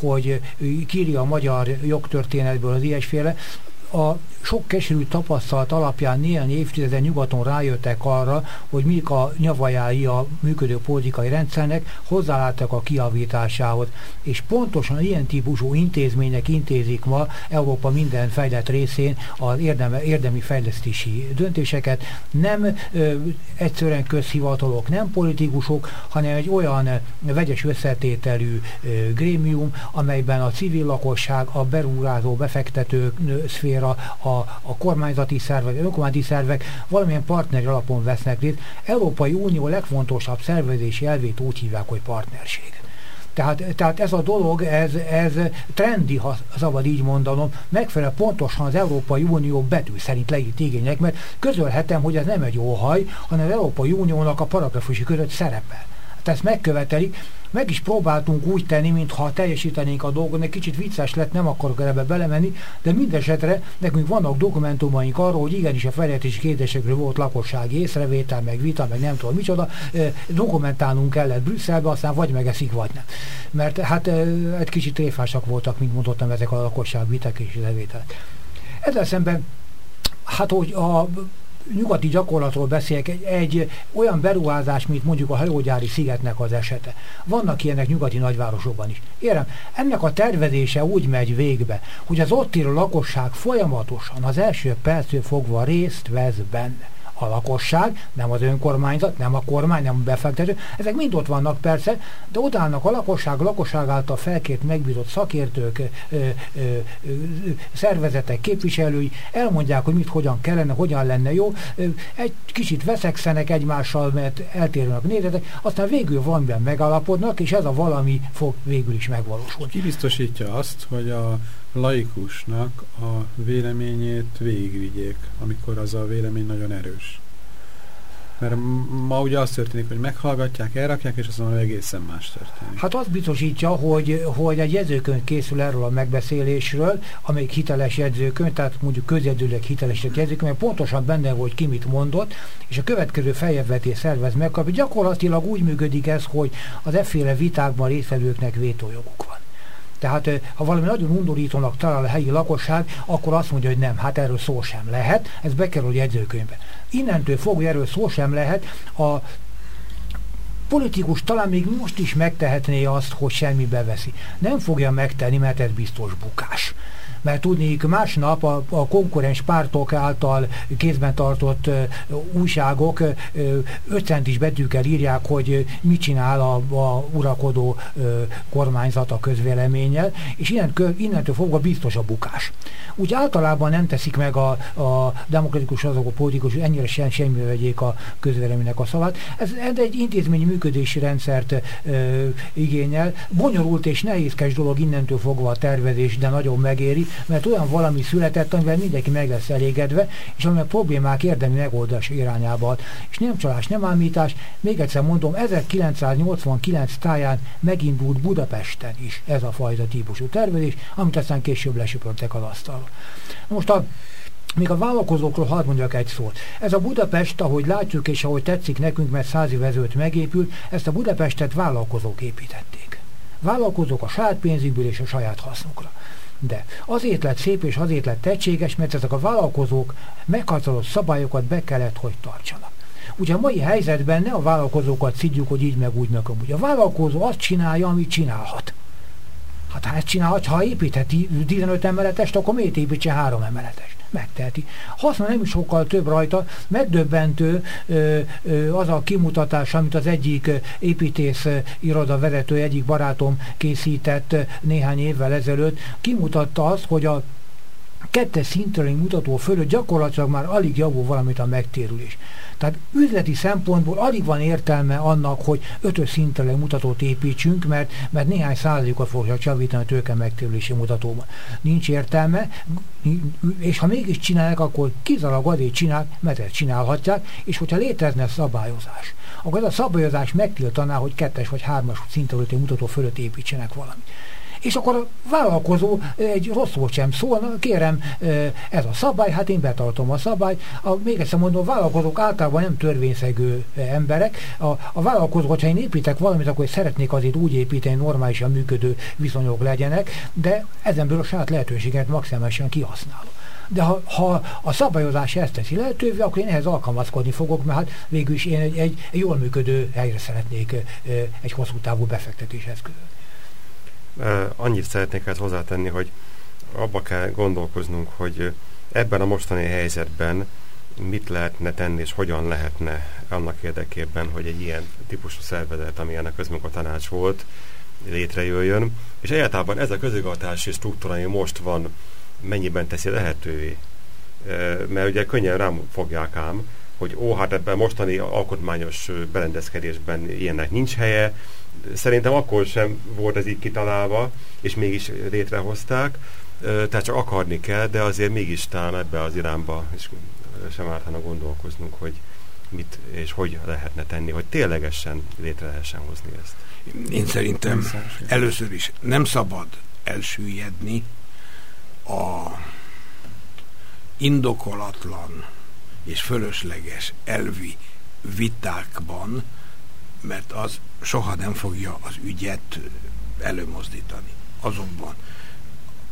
hogy kiri a magyar jogtörténetből az ilyesféle, a sok keserű tapasztalat alapján néhány évtizeden nyugaton rájöttek arra, hogy mik a nyavajái a működő politikai rendszernek, hozzáláttak a kiavításához. És pontosan ilyen típusú intézmények intézik ma Európa minden fejlett részén az érdemi, érdemi fejlesztési döntéseket. Nem ö, egyszerűen közhivatalok, nem politikusok, hanem egy olyan vegyes összetételű ö, grémium, amelyben a civil lakosság, a berúrázó befektető szféra, a a, kormányzati szervek, önkormányzati szervek valamilyen partneri alapon vesznek részt. Európai Unió legfontosabb szervezési elvét úgy hívják, hogy partnerség. Tehát, tehát ez a dolog, ez, ez trendi, ha szabad így mondanom, megfelel pontosan az Európai Unió betű szerint leírt igények, mert közölhetem, hogy ez nem egy óhaj, hanem az Európai Uniónak a paragrafusi között szerepel. Ezt megkövetelik, meg is próbáltunk úgy tenni, mintha teljesítenénk a dolgot, egy kicsit vicces lett, nem akarok ebbe belemenni, de mindesetre nekünk vannak dokumentumaink arról, hogy igenis a fejlesztési kérdésekről volt lakossági észrevétel, meg vita, meg nem tudom micsoda, dokumentálnunk kellett Brüsszelbe, aztán vagy megeszik, vagy nem. Mert hát egy kicsit tréfásak voltak, mint mondottam, ezek a lakosság vitek és levételek. Ezzel szemben hát hogy a nyugati gyakorlatról beszélek, egy, egy olyan beruházás, mint mondjuk a hajógyári szigetnek az esete. Vannak ilyenek nyugati nagyvárosokban is. Érem, ennek a tervezése úgy megy végbe, hogy az ott élő lakosság folyamatosan az első perctől fogva részt vesz benne a lakosság, nem az önkormányzat, nem a kormány, nem a befektető. Ezek mind ott vannak persze, de odállnak a lakosság, a lakosság által felkért megbízott szakértők, ö, ö, ö, szervezetek, képviselői, elmondják, hogy mit, hogyan kellene, hogyan lenne jó. Egy kicsit veszekszenek egymással, mert eltérőnek nézetek, aztán végül valamiben megalapodnak, és ez a valami fog végül is megvalósulni. Ki biztosítja azt, hogy a laikusnak a véleményét végigvigyék, amikor az a vélemény nagyon erős. Mert ma ugye az történik, hogy meghallgatják, elrakják, és azon egészen más történik. Hát az biztosítja, hogy, hogy egy jegyzőkönyv készül erről a megbeszélésről, amelyik hiteles jegyzőkönyv, tehát mondjuk közjegyzőleg hiteles jegyzőkönyv, mert pontosan benne volt ki mit mondott, és a következő feljebvetés szervez meg, Gyakorlatilag úgy működik ez, hogy az efféle vitákban résztvevőknek vétójoguk van. Tehát ha valami nagyon undorítónak talál a helyi lakosság, akkor azt mondja, hogy nem, hát erről szó sem lehet, ez bekerül a jegyzőkönyvbe. Innentől fogva erről szó sem lehet, a politikus talán még most is megtehetné azt, hogy semmibe veszi. Nem fogja megtenni, mert ez biztos bukás mert tudnék másnap a, a konkurens pártok által kézben tartott újságok uh, 5 centis betűkkel írják, hogy mit csinál a, a urakodó kormányzat a közvéleménnyel, és innen, innentől fogva biztos a bukás. Úgy általában nem teszik meg a, a demokratikus azok a politikus, ennyire sem semmi vegyék a közvéleménynek a szavát. Ez, ez egy intézményi működési rendszert ö, igényel. Bonyolult és nehézkes dolog innentől fogva a tervezés, de nagyon megéri, mert olyan valami született, amivel mindenki meg lesz elégedve, és ami a problémák érdemi megoldás irányába És nem csalás, nem ámítás, még egyszer mondom, 1989 táján megindult Budapesten is ez a fajta típusú tervezés, amit aztán később lesöpörtek az asztalra. Most a még a vállalkozókról hadd mondjak egy szót. Ez a Budapest, ahogy látjuk és ahogy tetszik nekünk, mert száz év megépült, ezt a Budapestet vállalkozók építették. Vállalkozók a saját pénzükből és a saját hasznukra. De azért lett szép és azért lett tehetséges, mert ezek a vállalkozók meghatározott szabályokat be kellett, hogy tartsanak. Ugye a mai helyzetben ne a vállalkozókat szidjuk, hogy így meg úgy meg amúgy. A vállalkozó azt csinálja, amit csinálhat. Hát ha ezt csinálhat, ha építheti 15 emeletest, akkor miért építse 3 emeletest? Megteheti. Haszna nem is sokkal több rajta, megdöbbentő ö, ö, az a kimutatás, amit az egyik építész iroda vezető, egyik barátom készített néhány évvel ezelőtt, kimutatta azt, hogy a kettes szintről mutató fölött gyakorlatilag már alig javul valamit a megtérülés. Tehát üzleti szempontból alig van értelme annak, hogy ötös szintre mutatót építsünk, mert, mert néhány százalékot fogja csavítani a tőke megtérülési mutatóban. Nincs értelme, és ha mégis csinálják, akkor kizalag azért csinál, mert ezt csinálhatják, és hogyha létrezne szabályozás, akkor ez a szabályozás megtiltaná, hogy kettes vagy hármas szintről mutató fölött építsenek valamit és akkor vállalkozó egy rossz volt sem szól, kérem, ez a szabály, hát én betartom a szabályt. A, még egyszer mondom, a vállalkozók általában nem törvényszegő emberek. A, a vállalkozók, hogyha én építek valamit, akkor szeretnék azért úgy építeni, normálisan működő viszonyok legyenek, de ezenből a saját lehetőséget maximálisan kihasználom. De ha, ha a szabályozás ezt teszi lehetővé, akkor én ehhez alkalmazkodni fogok, mert hát végül is én egy, egy, egy jól működő helyre szeretnék egy hosszú távú befektetéshez között annyit szeretnék ezt hozzátenni, hogy abba kell gondolkoznunk, hogy ebben a mostani helyzetben mit lehetne tenni, és hogyan lehetne annak érdekében, hogy egy ilyen típusú szervezet, amilyen a közmunkatanács volt, létrejöjjön, és egyáltalán ez a közigazgatási struktúra, ami most van, mennyiben teszi lehetővé. Mert ugye könnyen rám fogják ám, hogy ó, hát ebben mostani alkotmányos berendezkedésben ilyennek nincs helye, szerintem akkor sem volt ez így kitalálva, és mégis létrehozták, tehát csak akarni kell, de azért mégis talán ebbe az irányba is sem ártana gondolkoznunk, hogy mit és hogy lehetne tenni, hogy ténylegesen létre lehessen hozni ezt. Én szerintem először is nem szabad elsüllyedni a indokolatlan és fölösleges elvi vitákban, mert az soha nem fogja az ügyet előmozdítani. Azonban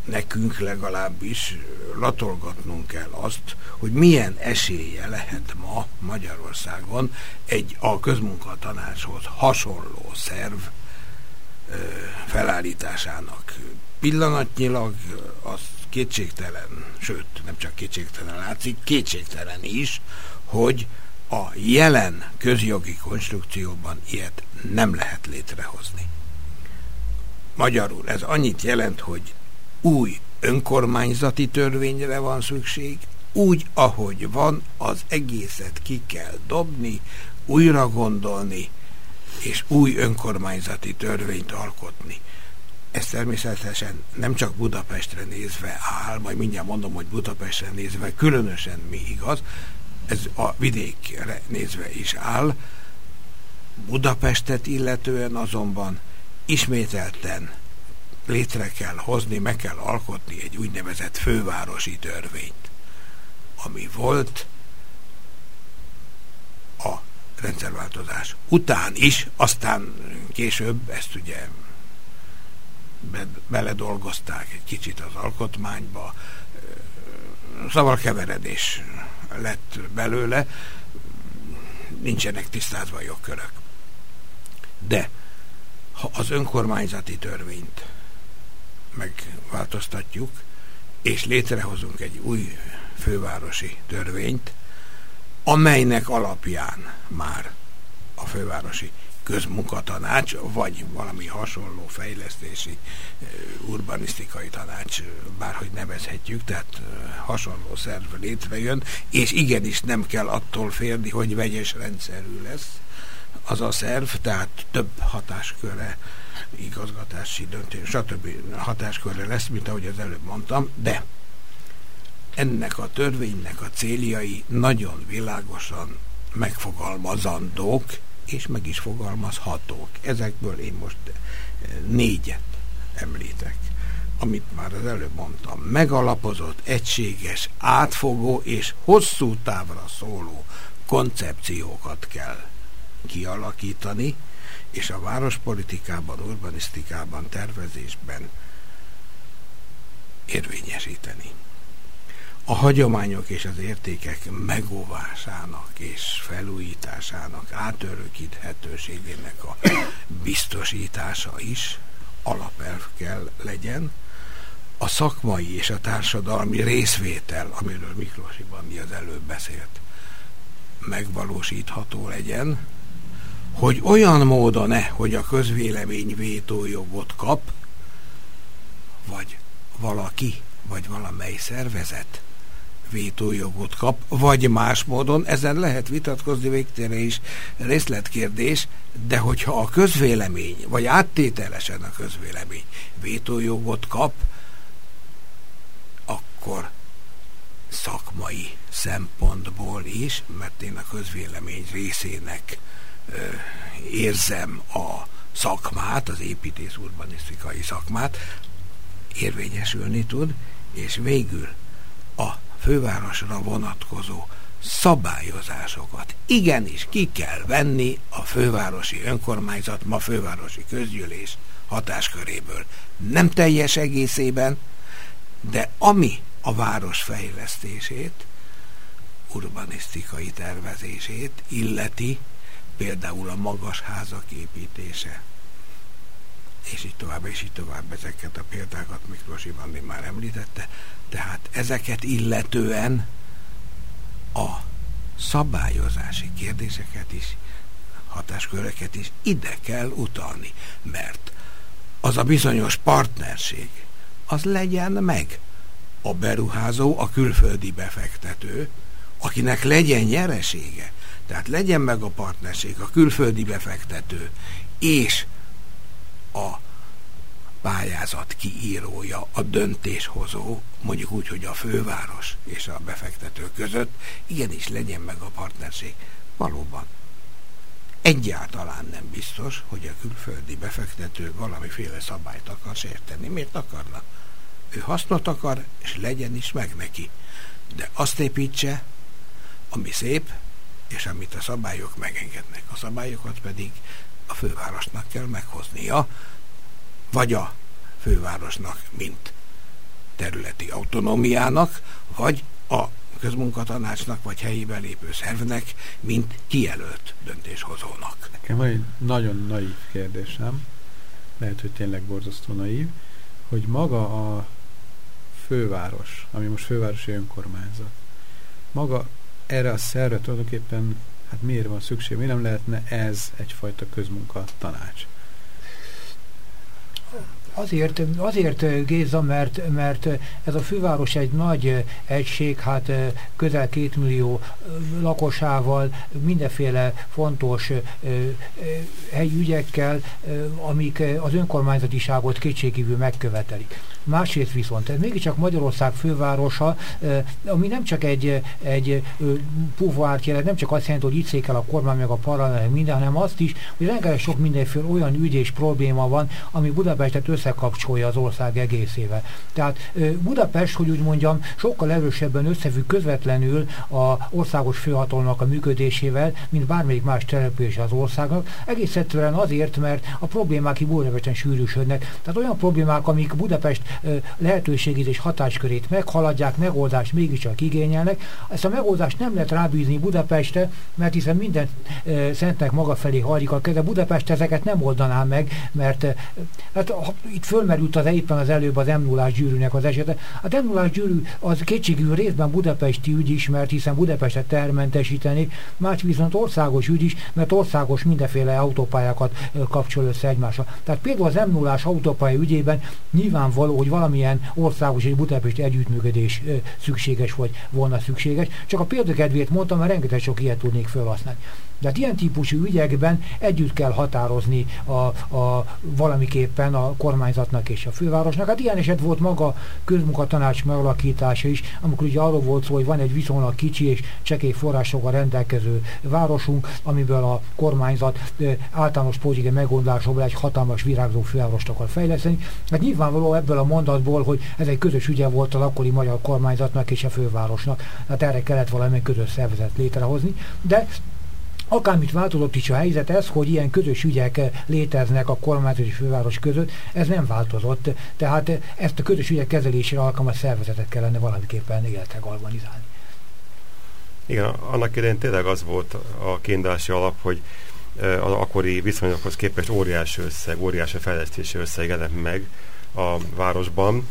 nekünk legalábbis latolgatnunk kell azt, hogy milyen esélye lehet ma Magyarországon egy a közmunkatanácshoz hasonló szerv felállításának. Pillanatnyilag az kétségtelen, sőt, nem csak kétségtelen látszik, kétségtelen is, hogy a jelen közjogi konstrukcióban ilyet nem lehet létrehozni. Magyarul ez annyit jelent, hogy új önkormányzati törvényre van szükség, úgy, ahogy van, az egészet ki kell dobni, újra gondolni, és új önkormányzati törvényt alkotni. Ez természetesen nem csak Budapestre nézve áll, majd mindjárt mondom, hogy Budapestre nézve különösen mi igaz, ez a vidékre nézve is áll, Budapestet illetően azonban ismételten létre kell hozni, meg kell alkotni egy úgynevezett fővárosi törvényt, ami volt a rendszerváltozás után is, aztán később ezt ugye be, beledolgozták egy kicsit az alkotmányba, keveredés lett belőle, nincsenek tisztázva a jogkörök. De ha az önkormányzati törvényt megváltoztatjuk, és létrehozunk egy új fővárosi törvényt, amelynek alapján már a fővárosi közmunkatanács, vagy valami hasonló fejlesztési, urbanisztikai tanács, bárhogy nevezhetjük, tehát hasonló szerv létrejön, és igenis nem kell attól férni, hogy vegyes rendszerű lesz az a szerv, tehát több hatásköre, igazgatási döntés, stb. hatáskörre lesz, mint ahogy az előbb mondtam, de ennek a törvénynek a céljai nagyon világosan megfogalmazandók, és meg is fogalmazhatók. Ezekből én most eh, négyet említek, amit már az előbb mondtam. Megalapozott, egységes, átfogó és hosszú távra szóló koncepciókat kell kialakítani, és a várospolitikában, urbanisztikában, tervezésben érvényesíteni a hagyományok és az értékek megóvásának és felújításának, átörökíthetőségének a biztosítása is alapelv kell legyen. A szakmai és a társadalmi részvétel, amiről Miklós Bandi az előbb beszélt, megvalósítható legyen, hogy olyan módon-e, hogy a közvélemény vétójogot kap, vagy valaki, vagy valamely szervezet, vétójogot kap, vagy más módon, ezen lehet vitatkozni végtére is részletkérdés, de hogyha a közvélemény, vagy áttételesen a közvélemény vétójogot kap, akkor szakmai szempontból is, mert én a közvélemény részének ö, érzem a szakmát, az építész urbanisztikai szakmát, érvényesülni tud, és végül a fővárosra vonatkozó szabályozásokat igenis ki kell venni a fővárosi önkormányzat, ma fővárosi közgyűlés hatásköréből. Nem teljes egészében, de ami a város fejlesztését, urbanisztikai tervezését illeti, például a magas házak építése, és így tovább, és így tovább ezeket a példákat Miklós Ivandi már említette, tehát ezeket illetően a szabályozási kérdéseket is, hatásköröket is ide kell utalni, mert az a bizonyos partnerség, az legyen meg a beruházó, a külföldi befektető, akinek legyen nyeresége, tehát legyen meg a partnerség, a külföldi befektető és a pályázat kiírója, a döntéshozó, mondjuk úgy, hogy a főváros és a befektető között, igenis legyen meg a partnerség. Valóban. Egyáltalán nem biztos, hogy a külföldi befektető valamiféle szabályt akar sérteni. Miért akarna? Ő hasznot akar, és legyen is meg neki. De azt építse, ami szép, és amit a szabályok megengednek. A szabályokat pedig a fővárosnak kell meghoznia, vagy a fővárosnak, mint területi autonómiának, vagy a közmunkatanácsnak, vagy helyi belépő szervnek, mint kijelölt döntéshozónak. Nekem van egy nagyon naív kérdésem, lehet, hogy tényleg borzasztó naív, hogy maga a főváros, ami most fővárosi önkormányzat, maga erre a szerve tulajdonképpen, hát miért van szükség, miért nem lehetne ez egyfajta közmunka tanács? Azért, azért Géza, mert, mert ez a főváros egy nagy egység, hát közel két millió lakosával, mindenféle fontos helyi ügyekkel, amik az önkormányzatiságot kétségkívül megkövetelik. Másrészt viszont ez mégiscsak Magyarország fővárosa, ami nem csak egy, egy puvárt jelent, nem csak azt jelenti, hogy itt székel a kormány meg a parlament minden, hanem azt is, hogy rengeteg sok mindenféle olyan ügy és probléma van, ami Budapestet összekapcsolja az ország egészével. Tehát Budapest, hogy úgy mondjam, sokkal erősebben összefügg közvetlenül a országos főhatalomnak a működésével, mint bármelyik más település az országnak. Egész egyszerűen azért, mert a problémák itt Budapesten sűrűsödnek. Tehát olyan problémák, amik Budapest lehetőségét és hatáskörét meghaladják, megoldást mégiscsak igényelnek. Ezt a megoldást nem lehet rábízni Budapestre, mert hiszen minden szentnek maga felé hajlik a keze. Budapest ezeket nem oldaná meg, mert hát, itt fölmerült az éppen az előbb az m 0 gyűrűnek az esete. A m 0 gyűrű az kétségű részben budapesti ügy is, mert hiszen Budapestet termentesíteni, más viszont országos ügy is, mert országos mindenféle autópályákat kapcsol össze egymással. Tehát például az m 0 autópálya ügyében nyilvánvaló, hogy valamilyen országos és budapesti együttműködés szükséges vagy volna szükséges. Csak a példakedvét mondtam, mert rengeteg sok ilyet tudnék felhasználni. De hát ilyen típusú ügyekben együtt kell határozni a, a, valamiképpen a kormányzatnak és a fővárosnak. Hát ilyen eset volt maga közmunkatanács megalakítása is, amikor ugye arról volt szó, hogy van egy viszonylag kicsi és csekély forrásokkal rendelkező városunk, amiből a kormányzat általános politikai megoldásokból egy hatalmas virágzó fővárost akar fejleszteni. Hát nyilvánvaló ebből a mondatból, hogy ez egy közös ügye volt az akkori magyar kormányzatnak és a fővárosnak. Hát erre kellett valamilyen közös szervezet létrehozni. De Akármit változott is a helyzet, ez, hogy ilyen közös ügyek léteznek a kormányzati főváros között, ez nem változott. Tehát ezt a közös ügyek kezelésére alkalmas szervezetet kellene valamiképpen életre galvanizálni. Igen, annak idején tényleg az volt a kiindulási alap, hogy az akkori viszonyokhoz képest óriási összeg, óriási fejlesztési összeg meg a városban,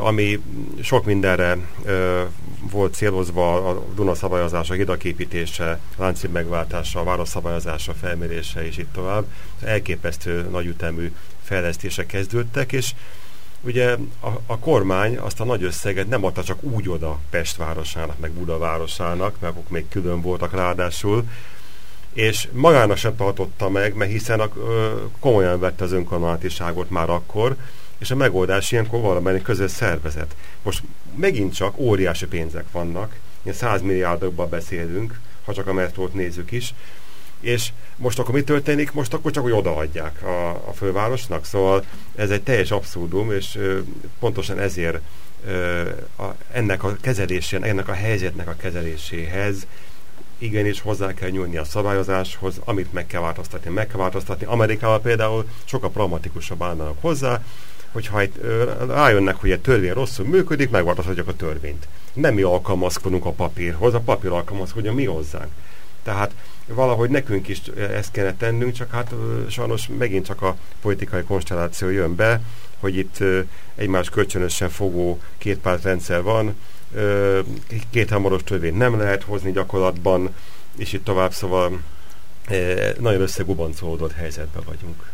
ami sok mindenre volt célozva, a Duna szabályozása, hidaképítése, láncid megváltása, a város szabályozása, felmérése és itt tovább. Elképesztő nagyütemű fejlesztések kezdődtek, és ugye a, a kormány azt a nagy összeget nem adta csak úgy oda Pest városának, meg Buda városának, mert akkor még külön voltak ráadásul, és magának sem tartotta meg, mert hiszen a, komolyan vette az önkormányzatiságot már akkor, és a megoldás ilyenkor valamelyik közös szervezet. Most megint csak óriási pénzek vannak, ilyen százmilliárdokban beszélünk, ha csak a metrót nézzük is, és most akkor mi történik? Most akkor csak, hogy odaadják a, a fővárosnak, szóval ez egy teljes abszurdum, és ö, pontosan ezért ö, a, ennek a kezelésén, ennek a helyzetnek a kezeléséhez igenis hozzá kell nyúlni a szabályozáshoz, amit meg kell változtatni, meg kell változtatni. Amerikával például sokkal pragmatikusabb állnának hozzá, hogyha egy, rájönnek, hogy egy törvény rosszul működik, megváltozhatják a törvényt. Nem mi alkalmazkodunk a papírhoz, a papír alkalmazkodja mi hozzánk. Tehát valahogy nekünk is ezt kellene tennünk, csak hát sajnos megint csak a politikai konstelláció jön be, hogy itt egymás kölcsönösen fogó kétpártrendszer van, két hamaros törvényt nem lehet hozni gyakorlatban, és itt tovább, szóval nagyon összegubancolódott helyzetben vagyunk.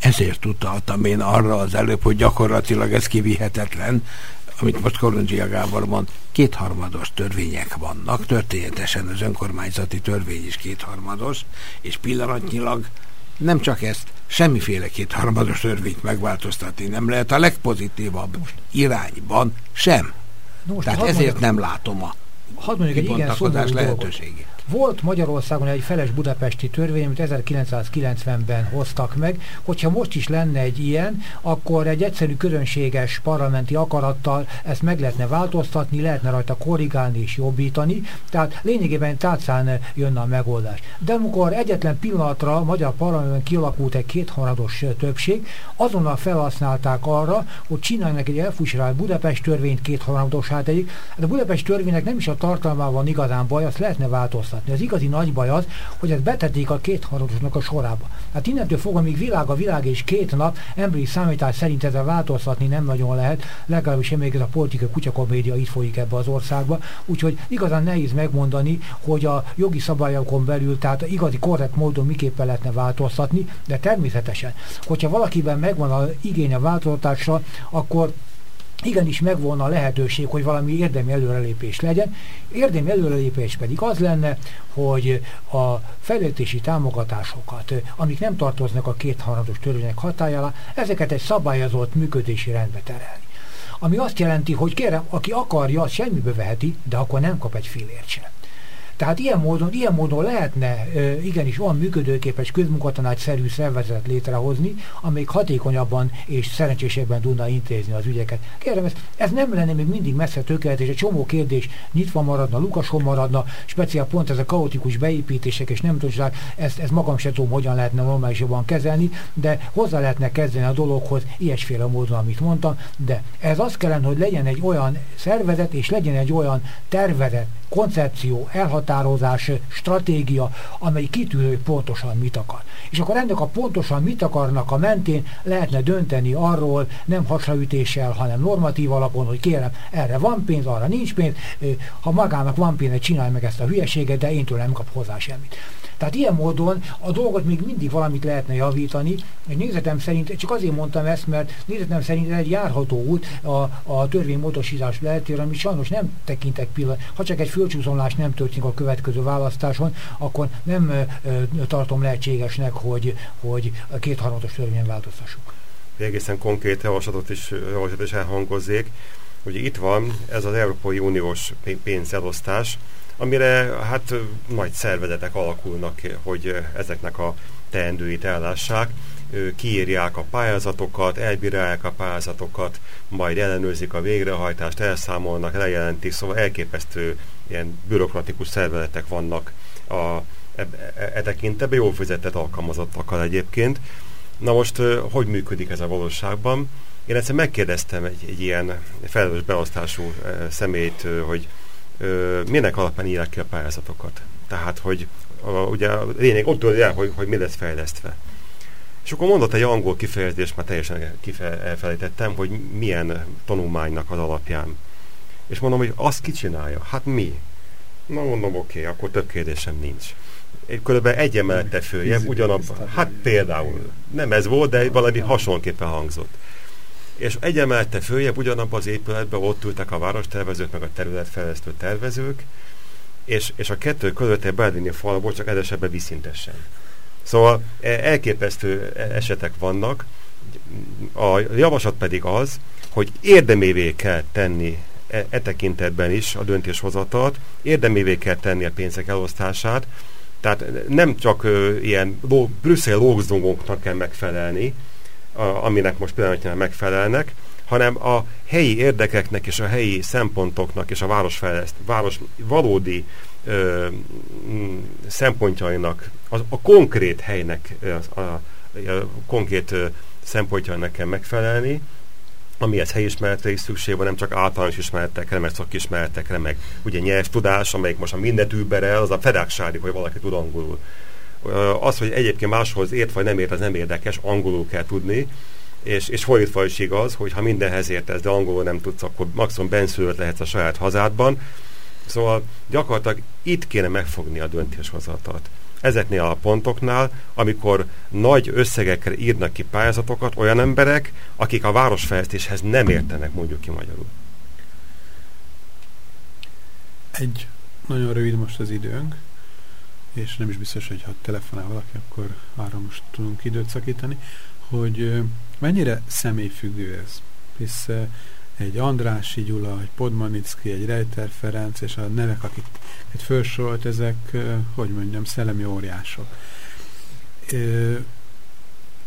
Ezért utaltam én arra az előbb, hogy gyakorlatilag ez kivihetetlen, amit most Kolondzsia Gábor mond, kétharmados törvények vannak, történetesen az önkormányzati törvény is kétharmados, és pillanatnyilag nem csak ezt, semmiféle kétharmados törvényt megváltoztatni nem lehet a legpozitívabb irányban sem. Most Tehát ezért mondjuk, nem látom a hadd mondjuk egy igen lehetőségét. Volt Magyarországon egy feles budapesti törvény, amit 1990-ben hoztak meg. Hogyha most is lenne egy ilyen, akkor egy egyszerű közönséges parlamenti akarattal ezt meg lehetne változtatni, lehetne rajta korrigálni és jobbítani. Tehát lényegében tátszán jönne a megoldás. De amikor egyetlen pillanatra a magyar parlamentben kialakult egy kétharmados többség, azonnal felhasználták arra, hogy csinálnak egy elfusrált Budapest törvényt kétharmadosát egyik. Hát a Budapest törvénynek nem is a tartalmával igazán baj, azt lehetne változtatni változtatni. Az igazi nagy baj az, hogy ezt betették a két harmadosnak a sorába. Hát innentől fogva még világ a világ és két nap emberi számítás szerint ezzel változtatni nem nagyon lehet, legalábbis még ez a politikai kutyakomédia itt folyik ebbe az országba, úgyhogy igazán nehéz megmondani, hogy a jogi szabályokon belül, tehát igazi korrekt módon miképpen lehetne változtatni, de természetesen, hogyha valakiben megvan a igény a változtatásra, akkor igenis megvolna a lehetőség, hogy valami érdemi előrelépés legyen. Érdemi előrelépés pedig az lenne, hogy a fejlesztési támogatásokat, amik nem tartoznak a kétharmados törvények hatájára, ezeket egy szabályozott működési rendbe terelni. ami azt jelenti, hogy kérem, aki akarja, az semmibe veheti, de akkor nem kap egy fillért sem. Tehát ilyen módon, ilyen módon lehetne igenis olyan működőképes közmunkatanács-szerű szervezetet létrehozni, amelyik hatékonyabban és szerencsésebben tudna intézni az ügyeket. Kérem, ez, ez nem lenne még mindig messze tökéletes, egy csomó kérdés nyitva maradna, lukason maradna, speciál pont ez a kaotikus beépítések, és nem tudják, ezt, ezt magam sem tudom, hogyan lehetne normálisabban kezelni, de hozzá lehetne kezdeni a dologhoz ilyesféle módon, amit mondtam, de ez az kellene, hogy legyen egy olyan szervezet, és legyen egy olyan tervezet, koncepció, elhatározás, stratégia, amely kitűrő, hogy pontosan mit akar. És akkor ennek a pontosan mit akarnak a mentén lehetne dönteni arról, nem hasraütéssel, hanem normatív alapon, hogy kérem, erre van pénz, arra nincs pénz, ha magának van pénz, csinálj meg ezt a hülyeséget, de én tőlem nem kap hozzá semmit. Tehát ilyen módon a dolgot még mindig valamit lehetne javítani. Nézetem szerint, csak azért mondtam ezt, mert nézetem szerint egy járható út a, a törvénymódosítás lehetőre, amit sajnos nem tekintek pillanat. Ha csak egy fölcsúszomlás nem történik a következő választáson, akkor nem tartom lehetségesnek, hogy, hogy a kétharmados törvényen változtassuk. Egészen konkrét javaslatot is, javaslatot is elhangozzék. Ugye itt van ez az Európai Uniós pénzelosztás, amire hát nagy szervezetek alakulnak, hogy ezeknek a teendőit ellássák, kiírják a pályázatokat, elbírálják a pályázatokat, majd ellenőrzik a végrehajtást, elszámolnak, lejelentik, szóval elképesztő ilyen bürokratikus szervezetek vannak a, e, e, e tekintetben, jól fizetett alkalmazottakkal egyébként. Na most, hogy működik ez a valóságban? Én egyszer megkérdeztem egy, egy ilyen felelős beosztású személyt, hogy minek alapján írják ki a pályázatokat. Tehát, hogy a, ugye a lényeg ott dől el, hogy, hogy mi lesz fejlesztve. És akkor mondott egy angol kifejezést, már teljesen elfelejtettem, hogy milyen tanulmánynak az alapján. És mondom, hogy azt kicsinálja. Hát mi? Na mondom, oké, okay, akkor több kérdésem nincs. Körülbelül egy emelete följebb, ugyanabban. Hát például. Nem ez volt, de valami hasonlóképpen hangzott és egy emelte följebb ugyanabban az épületben ott ültek a várostervezők, meg a területfejlesztő tervezők, és, és a kettő között egy berlini fal volt, csak ez esetben viszintesen. Szóval e, elképesztő esetek vannak, a javaslat pedig az, hogy érdemévé kell tenni e, e tekintetben is a döntéshozatalt, érdemévé kell tenni a pénzek elosztását, tehát nem csak ö, ilyen ló, Brüsszel lógzongóknak kell megfelelni, a, aminek most pillanatnyilag megfelelnek, hanem a helyi érdekeknek és a helyi szempontoknak és a városfejleszt, város valódi ö, szempontjainak, az, a konkrét helynek, a, a, a konkrét ö, szempontjainak kell megfelelni, amihez helyismeretre is szükség van, nem csak általános ismeretekre, meg szakismeretekre, meg ugye nyelvtudás, amelyik most a mindent überel, az a fedáksárik, hogy valaki tud angolul. Az, hogy egyébként máshoz ért vagy nem ért, az nem érdekes, angolul kell tudni, és, és fordítva is igaz, hogy ha mindenhez értesz, de angolul nem tudsz, akkor maximum benszülött lehetsz a saját hazádban. Szóval gyakorlatilag itt kéne megfogni a döntéshozatalt. Ezeknél a pontoknál, amikor nagy összegekre írnak ki pályázatokat olyan emberek, akik a városfejlesztéshez nem értenek, mondjuk ki magyarul. Egy nagyon rövid most az időnk és nem is biztos, hogy ha telefonál valaki, akkor arra most tudunk időt szakítani, hogy mennyire személyfüggő ez. Hisz egy Andrási Gyula, egy Podmanicki, egy Rejter Ferenc, és a nevek, akik felsorolt, ezek, hogy mondjam, szellemi óriások.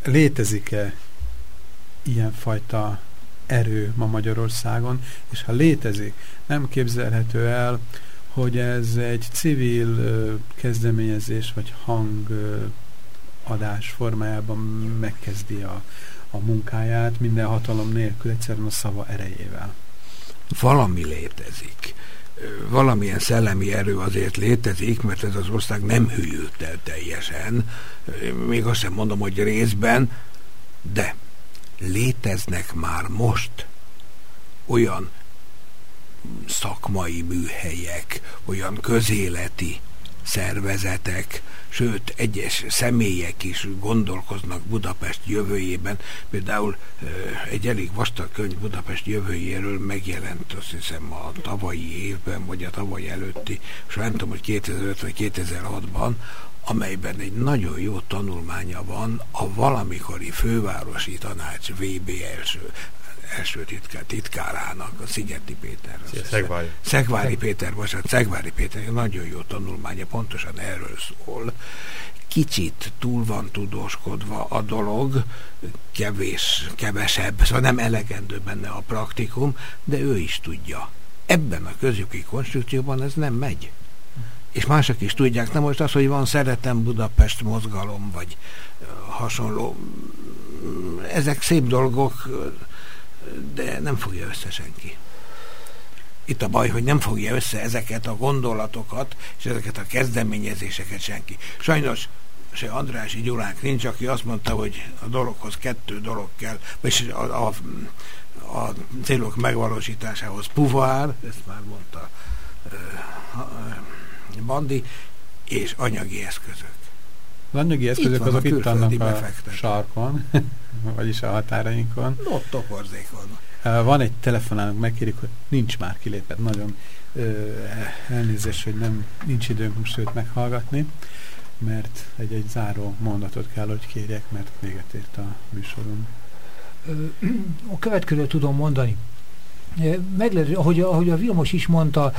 Létezik-e ilyenfajta erő ma Magyarországon, és ha létezik, nem képzelhető el, hogy ez egy civil kezdeményezés vagy hangadás formájában megkezdi a, a munkáját minden hatalom nélkül, egyszerűen a szava erejével. Valami létezik. Valamilyen szellemi erő azért létezik, mert ez az ország nem hűlt el teljesen. Még azt sem mondom, hogy részben, de léteznek már most olyan szakmai műhelyek, olyan közéleti szervezetek, sőt, egyes személyek is gondolkoznak Budapest jövőjében. Például egy elég vastag könyv Budapest jövőjéről megjelent, azt hiszem, a tavalyi évben, vagy a tavaly előtti, és nem tudom, hogy 2005 vagy 2006-ban, amelyben egy nagyon jó tanulmánya van a valamikori fővárosi tanács VB első első titkár, titkárának, a Szigeti Péter. Szegvári. Szegvári Péter, bocsánat, Szegvári Péter, nagyon jó tanulmánya, pontosan erről szól. Kicsit túl van tudóskodva a dolog, kevés, kevesebb, szóval nem elegendő benne a praktikum, de ő is tudja. Ebben a közjogi konstrukcióban ez nem megy és mások is tudják. Na most az, hogy van Szeretem Budapest mozgalom, vagy hasonló, ezek szép dolgok, de nem fogja össze senki. Itt a baj, hogy nem fogja össze ezeket a gondolatokat, és ezeket a kezdeményezéseket senki. Sajnos se Andrási Gyulánk nincs, aki azt mondta, hogy a dologhoz kettő dolog kell, vagy a, a, a célok megvalósításához puvár, ezt már mondta Bandi, és anyagi eszközök. Az anyagi eszközök azok itt vannak a befektetés. sarkon, vagyis a határainkon. Ott toporzékon. Van egy telefonálunk, megkérjük, hogy nincs már kilépett. Nagyon elnézés, hogy nem nincs időnk most őt meghallgatni, mert egy-egy záró mondatot kell, hogy kérjek, mert véget ért a műsorom. A következőt tudom mondani. Meglepő, ahogy, ahogy a Vilmos is mondta,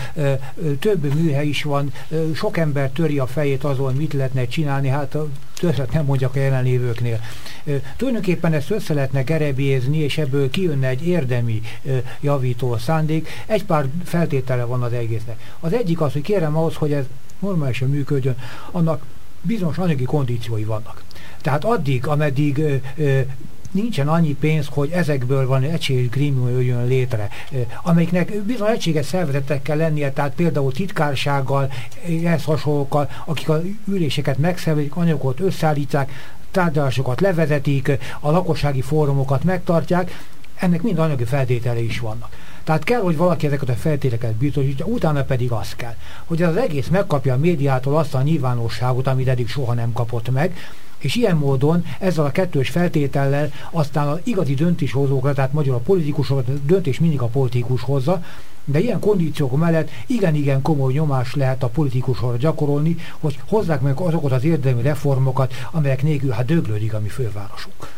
több műhely is van, sok ember töri a fejét azon, mit lehetne csinálni, hát többet nem mondjak a jelenlévőknél. Tulajdonképpen ezt össze lehetne gerebézni, és ebből kijönne egy érdemi javító szándék. Egy pár feltétele van az egésznek. Az egyik az, hogy kérem ahhoz, hogy ez normálisan működjön, annak bizonyos anyagi kondíciói vannak. Tehát addig, ameddig nincsen annyi pénz, hogy ezekből van egy egységes grémium jöjjön létre, amelyiknek bizony egységes szervezetekkel lennie, tehát például titkársággal, ehhez hasonlókkal, akik a üléseket megszervezik, anyagokat összeállítják, tárgyalásokat levezetik, a lakossági fórumokat megtartják, ennek mind anyagi feltételei is vannak. Tehát kell, hogy valaki ezeket a feltételeket biztosítsa, utána pedig az kell, hogy az egész megkapja a médiától azt a nyilvánosságot, amit eddig soha nem kapott meg, és ilyen módon ezzel a kettős feltétellel aztán az igazi döntéshozókra, tehát magyar a politikusok, a döntés mindig a politikus hozza, de ilyen kondíciók mellett igen-igen komoly nyomás lehet a politikusokra gyakorolni, hogy hozzák meg azokat az érdemi reformokat, amelyek nélkül hát döglődik a mi fővárosunk.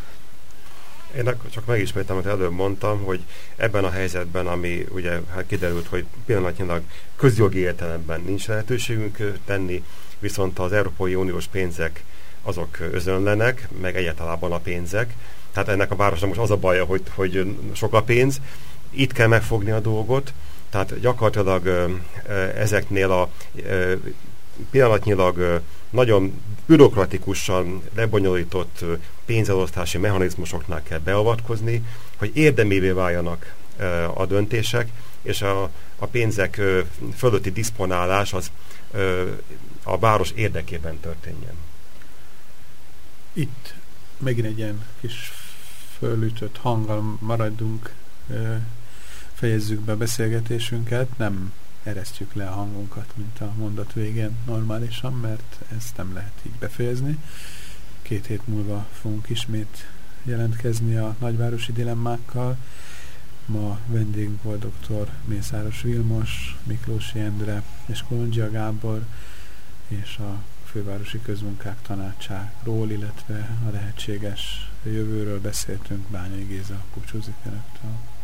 Én csak megismétem, amit előbb mondtam, hogy ebben a helyzetben, ami ugye hát kiderült, hogy pillanatnyilag közjogi értelemben nincs lehetőségünk tenni, viszont az Európai Uniós pénzek azok özönlenek, meg egyáltalában a pénzek. Tehát ennek a városnak most az a baja, hogy, hogy sok a pénz. Itt kell megfogni a dolgot, tehát gyakorlatilag ezeknél a pillanatnyilag nagyon bürokratikusan lebonyolított pénzelosztási mechanizmusoknál kell beavatkozni, hogy érdemévé váljanak a döntések, és a, a pénzek fölötti diszponálás az a város érdekében történjen. Itt megint egy ilyen kis fölütött hanggal maradunk, fejezzük be beszélgetésünket, nem eresztjük le a hangunkat, mint a mondat végén normálisan, mert ezt nem lehet így befejezni. Két hét múlva fogunk ismét jelentkezni a nagyvárosi dilemmákkal. Ma vendégünk volt dr. Mészáros Vilmos, Miklósi Endre és Kolondzsia Gábor, és a fővárosi közmunkák tanácsáról, illetve a lehetséges jövőről beszéltünk Bányai Géza önöktől.